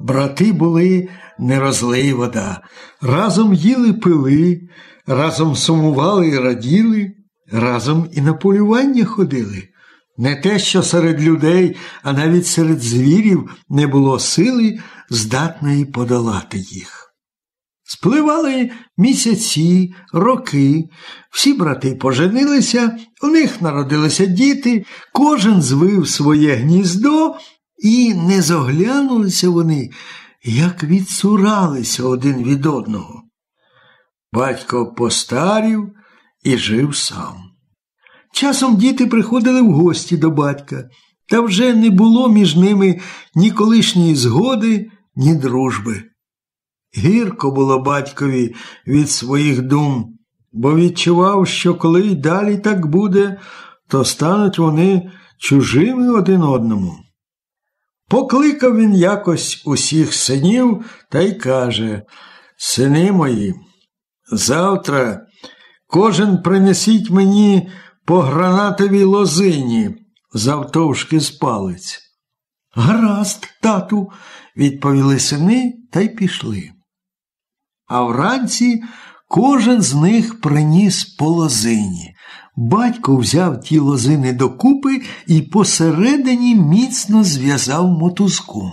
S8: Брати були не розлий вода, разом їли пили, разом сумували і раділи, разом і на полювання ходили. Не те, що серед людей, а навіть серед звірів не було сили, здатної подолати їх. Спливали місяці, роки, всі брати поженилися, у них народилися діти, кожен звив своє гніздо, і не зоглянулися вони, як відсуралися один від одного. Батько постарів і жив сам. Часом діти приходили в гості до батька, та вже не було між ними ні колишньої згоди, ні дружби. Гірко було батькові від своїх дум, бо відчував, що коли й далі так буде, то стануть вони чужими один одному. Покликав він якось усіх синів та й каже Сини мої, завтра, кожен принесіть мені по гранатовій лозині завтовшки з палець. Гаразд, тату, відповіли сини та й пішли. А вранці кожен з них приніс по лозині. Батько взяв ті лозини докупи і посередині міцно зв'язав мотузком.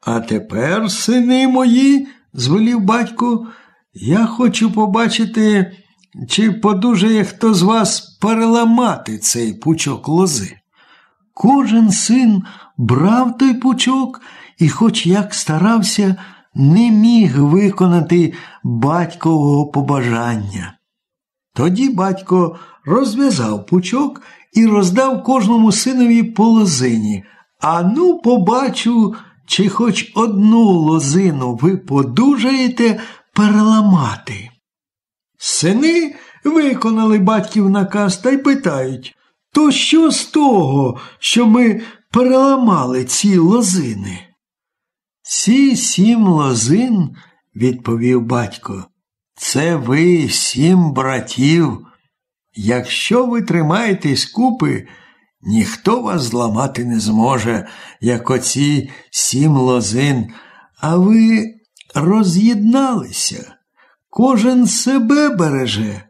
S8: А тепер, сини мої, звелів батько, я хочу побачити, чи подужає хто з вас переламати цей пучок лози. Кожен син брав той пучок і, хоч як старався, не міг виконати батькового побажання. Тоді батько розв'язав пучок і роздав кожному синові по лозині. А ну, побачу, чи хоч одну лозину ви подужаєте переламати. Сини виконали батьків наказ та й питають то що з того, що ми переламали ці лозини? Ці сім лозин, відповів батько, це ви сім братів. Якщо ви тримаєтесь купи, ніхто вас зламати не зможе, як оці сім лозин, а ви роз'єдналися. Кожен себе береже.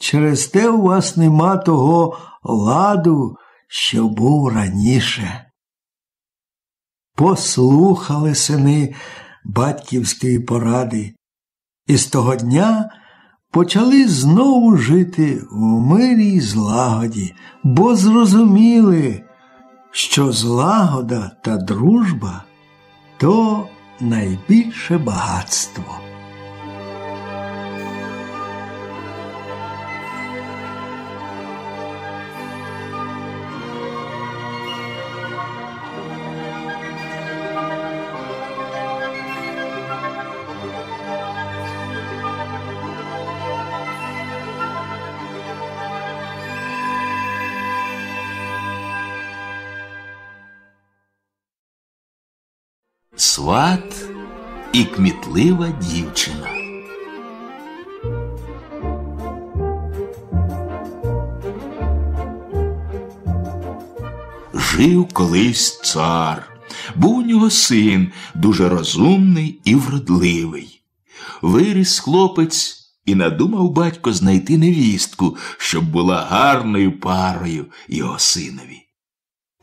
S8: Через те у вас нема того ладу, що був раніше. Послухали сини батьківської поради, і з того дня почали знову жити в мирі й злагоді, бо зрозуміли, що злагода та дружба то найбільше багатство.
S3: Сват і кмітлива дівчина. Жив колись цар. Був у нього син, дуже розумний і вродливий. Виріс хлопець і надумав батько знайти невістку, щоб була гарною парою його синові.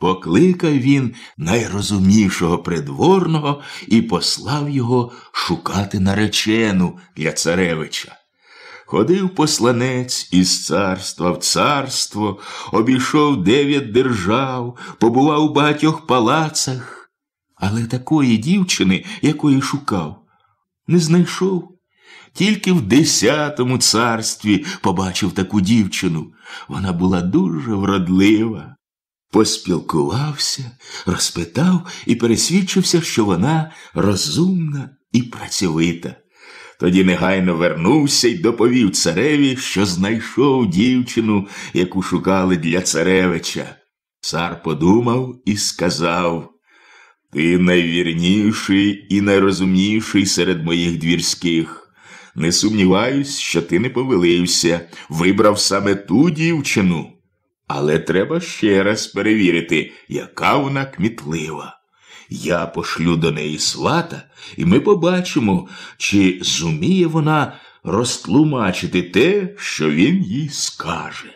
S3: Покликав він найрозумнішого придворного і послав його шукати наречену для царевича. Ходив посланець із царства в царство, обійшов дев'ять держав, побував у багатьох палацах, але такої дівчини, якої шукав, не знайшов. Тільки в десятому царстві побачив таку дівчину. Вона була дуже вродлива. Поспілкувався, розпитав і пересвідчився, що вона розумна і працьовита. Тоді негайно вернувся і доповів цареві, що знайшов дівчину, яку шукали для царевича. Цар подумав і сказав Ти найвірніший і найрозумніший серед моїх двірських. Не сумніваюсь, що ти не повелився, вибрав саме ту дівчину. Але треба ще раз перевірити, яка вона кмітлива. Я пошлю до неї свата, і ми побачимо, чи зуміє вона розтлумачити те, що він їй скаже.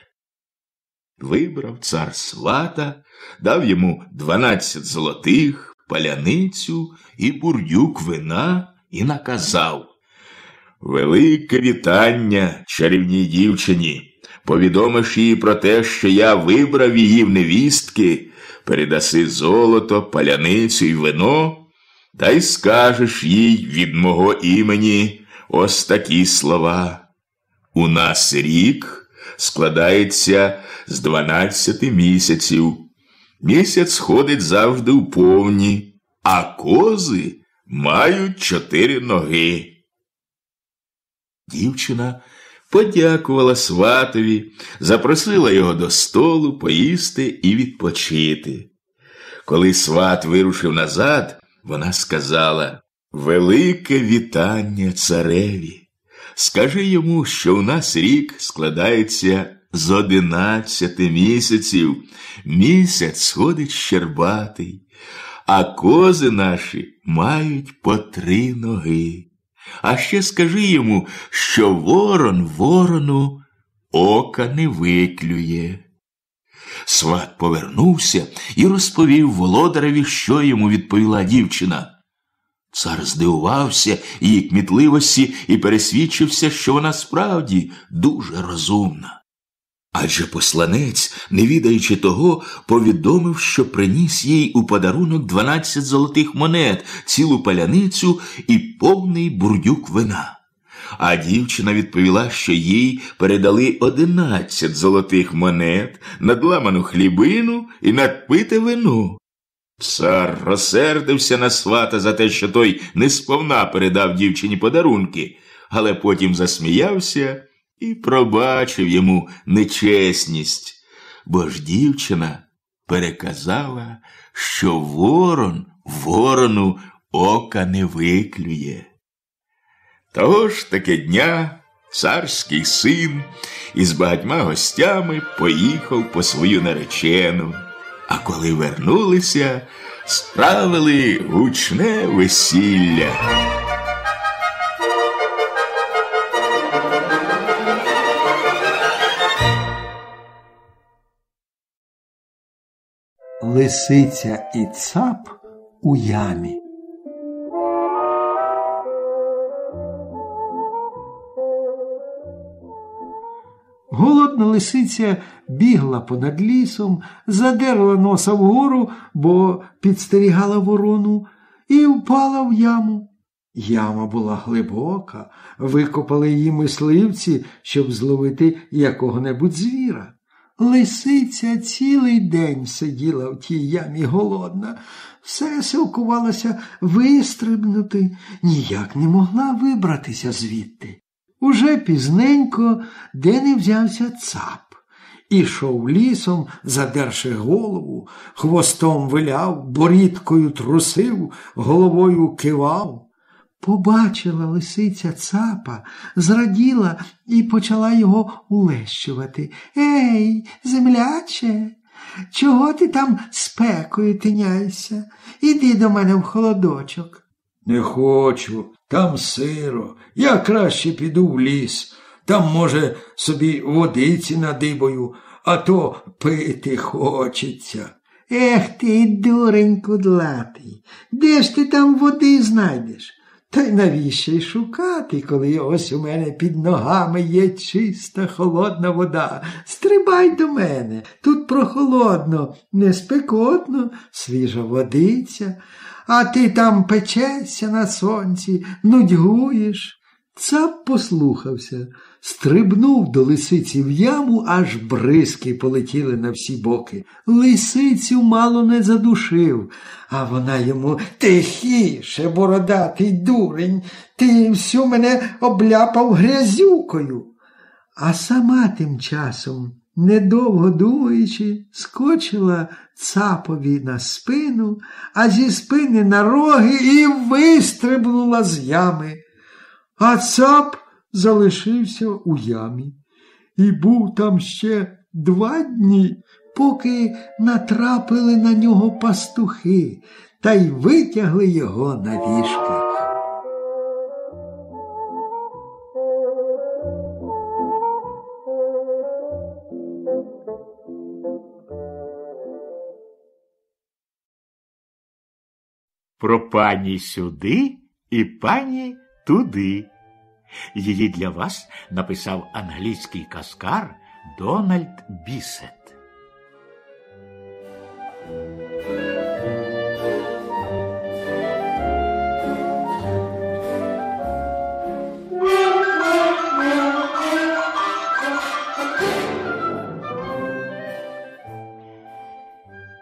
S3: Вибрав цар свата, дав йому дванадцять золотих, паляницю і бурдюк вина і наказав Велике вітання чарівній дівчині. Повідомиш їй про те, що я вибрав її в невістки, передаси золото, паляницю і вино, та й скажеш їй від мого імені ось такі слова. У нас рік складається з дванадцяти місяців. Місяць ходить завжди у повні, а кози мають чотири ноги. Дівчина подякувала сватові, запросила його до столу поїсти і відпочити. Коли сват вирушив назад, вона сказала Велике вітання цареві. Скажи йому, що у нас рік складається з одинадцяти місяців. Місяць сходить щербатий, а кози наші мають по три ноги. А ще скажи йому, що ворон ворону ока не виклює. Сват повернувся і розповів володареві, що йому відповіла дівчина. Цар здивувався її кмітливості і пересвідчився, що вона справді дуже розумна. Адже посланець, не відаючи того, повідомив, що приніс їй у подарунок дванадцять золотих монет, цілу паляницю і повний бурдюк вина. А дівчина відповіла, що їй передали одинадцять золотих монет, надламану хлібину і надпите вино. Цар розсердився на свата за те, що той несповна передав дівчині подарунки, але потім засміявся і пробачив йому нечесність, бо ж дівчина переказала, що ворон ворону ока не виклює. Того ж таки дня царський син із багатьма гостями поїхав по свою наречену, а коли вернулися, справили гучне весілля.
S8: Лисиця і цап у ямі. Голодна лисиця бігла понад лісом, задерла носа вгору, бо підстерігала ворону, і впала в яму. Яма була глибока, викопали її мисливці, щоб зловити якого-небудь звіра. Лисиця цілий день сиділа в тій ямі голодна, все силкувалася вистрибнути, ніяк не могла вибратися звідти. Уже пізненько де не взявся цап. Ішов лісом, задерши голову, хвостом виляв, борідкою трусив, головою кивав. Побачила лисиця цапа, зраділа і почала його улещувати. Ей, земляче, чого ти там спекою тиняйся? Іди до мене в холодочок. Не хочу, там сиро. Я краще піду в ліс. Там, може, собі водиці надибою, а то пити хочеться. Ех ти, дурень кудлатий, де ж ти там води знайдеш? Та й навіщо й шукати, коли ось у мене під ногами є чиста холодна вода. Стрибай до мене, тут прохолодно, не спекотно, свіжа водиця, а ти там печешся на сонці, нудьгуєш. Цап послухався, стрибнув до лисиці в яму, аж бризки полетіли на всі боки. Лисицю мало не задушив, а вона йому тихіше, бородатий дурень, ти всю мене обляпав грязюкою. А сама тим часом, недовго думаючи, скочила цапові на спину, а зі спини на роги і вистрибнула з ями а цап залишився у ямі і був там ще два дні, поки натрапили на нього пастухи та й витягли його на вішках.
S2: Про пані сюди і пані туди. Її для вас написав англійський каскар Дональд Бісет.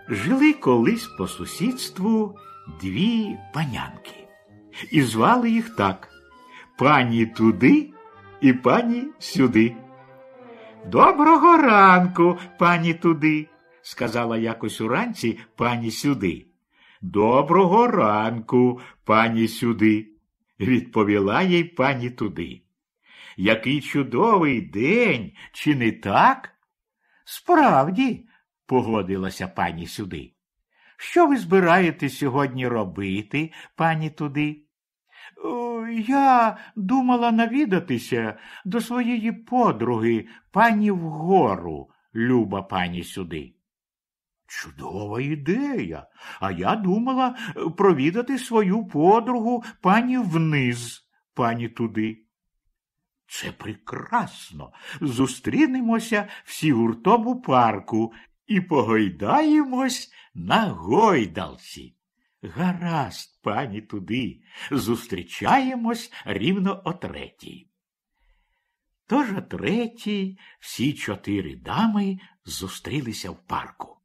S2: Жили колись по сусідству дві панянки, і звали їх так пані туди і пані сюди. Доброго ранку, пані туди, сказала якось уранці пані сюди. Доброго ранку, пані сюди, відповіла їй пані туди. який чудовий день, чи не так? Справді, погодилася пані сюди. Що ви збираєтесь сьогодні робити, пані туди? «О, Я думала навідатися до своєї подруги, пані вгору, люба пані сюди. Чудова ідея. А я думала е, провідати свою подругу пані вниз, пані туди. Це прекрасно. Зустрінемося всі гуртом у парку і погойдаємось на гойдалці. Гаразд, пані туди, зустрічаємось рівно о третій. Тож о третій всі чотири дами зустрілися в парку.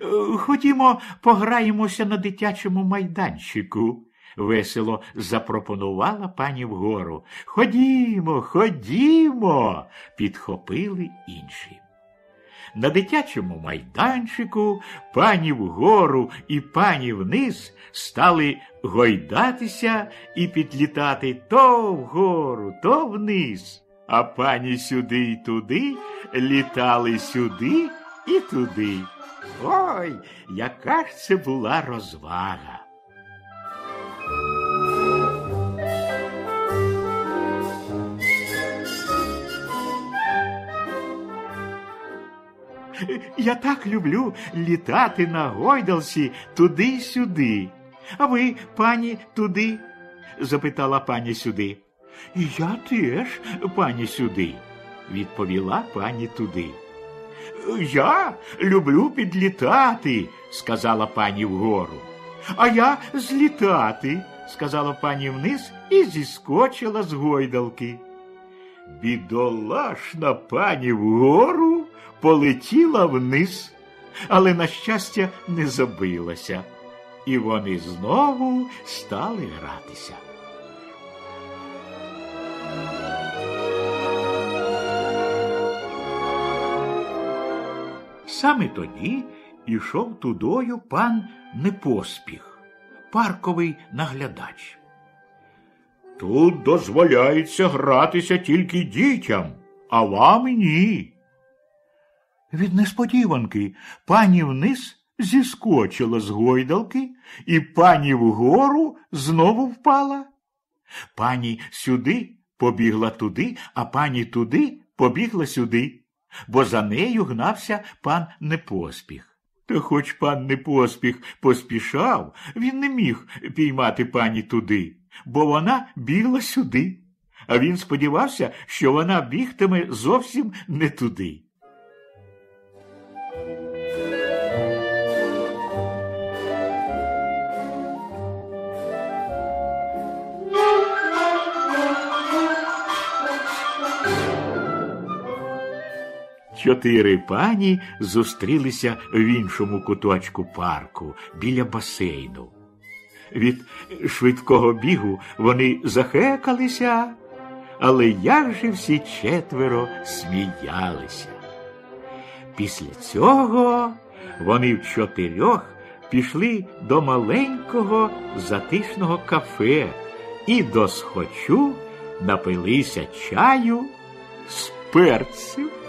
S2: «Е, Ходімо, пограємося на дитячому майданчику, весело запропонувала пані вгору. Ходімо, ходімо, підхопили інші. На дитячому майданчику пані вгору і пані вниз стали гойдатися і підлітати то вгору, то вниз, а пані сюди й туди літали сюди і туди. Ой, яка ж це була розвага! Я так люблю літати на гойдалці туди й сюди. А ви, пані, туди? запитала пані сюди. Я теж, пані сюди, відповіла пані туди. Я люблю підлітати, сказала пані вгору. А я злітати, сказала пані вниз і зіскочила з гойдалки. Бідолашна пані вгору полетіла вниз, але, на щастя, не забилася. І вони знову стали гратися. Саме тоді ішов тудою пан Непоспіх, парковий наглядач. Тут дозволяється гратися тільки дітям, а вам ні. Від несподіванки пані вниз зіскочила з гойдалки, і пані вгору знову впала. Пані сюди побігла туди, а пані туди побігла сюди, бо за нею гнався пан Непоспіх. Та хоч пан Непоспіх поспішав, він не міг піймати пані туди, бо вона бігла сюди, а він сподівався, що вона бігтиме зовсім не туди. Чотири пані зустрілися в іншому куточку парку біля басейну. Від швидкого бігу вони захекалися, але як же всі четверо сміялися. Після цього вони в чотирьох пішли до маленького затишного кафе і досхочу напилися чаю з перцем.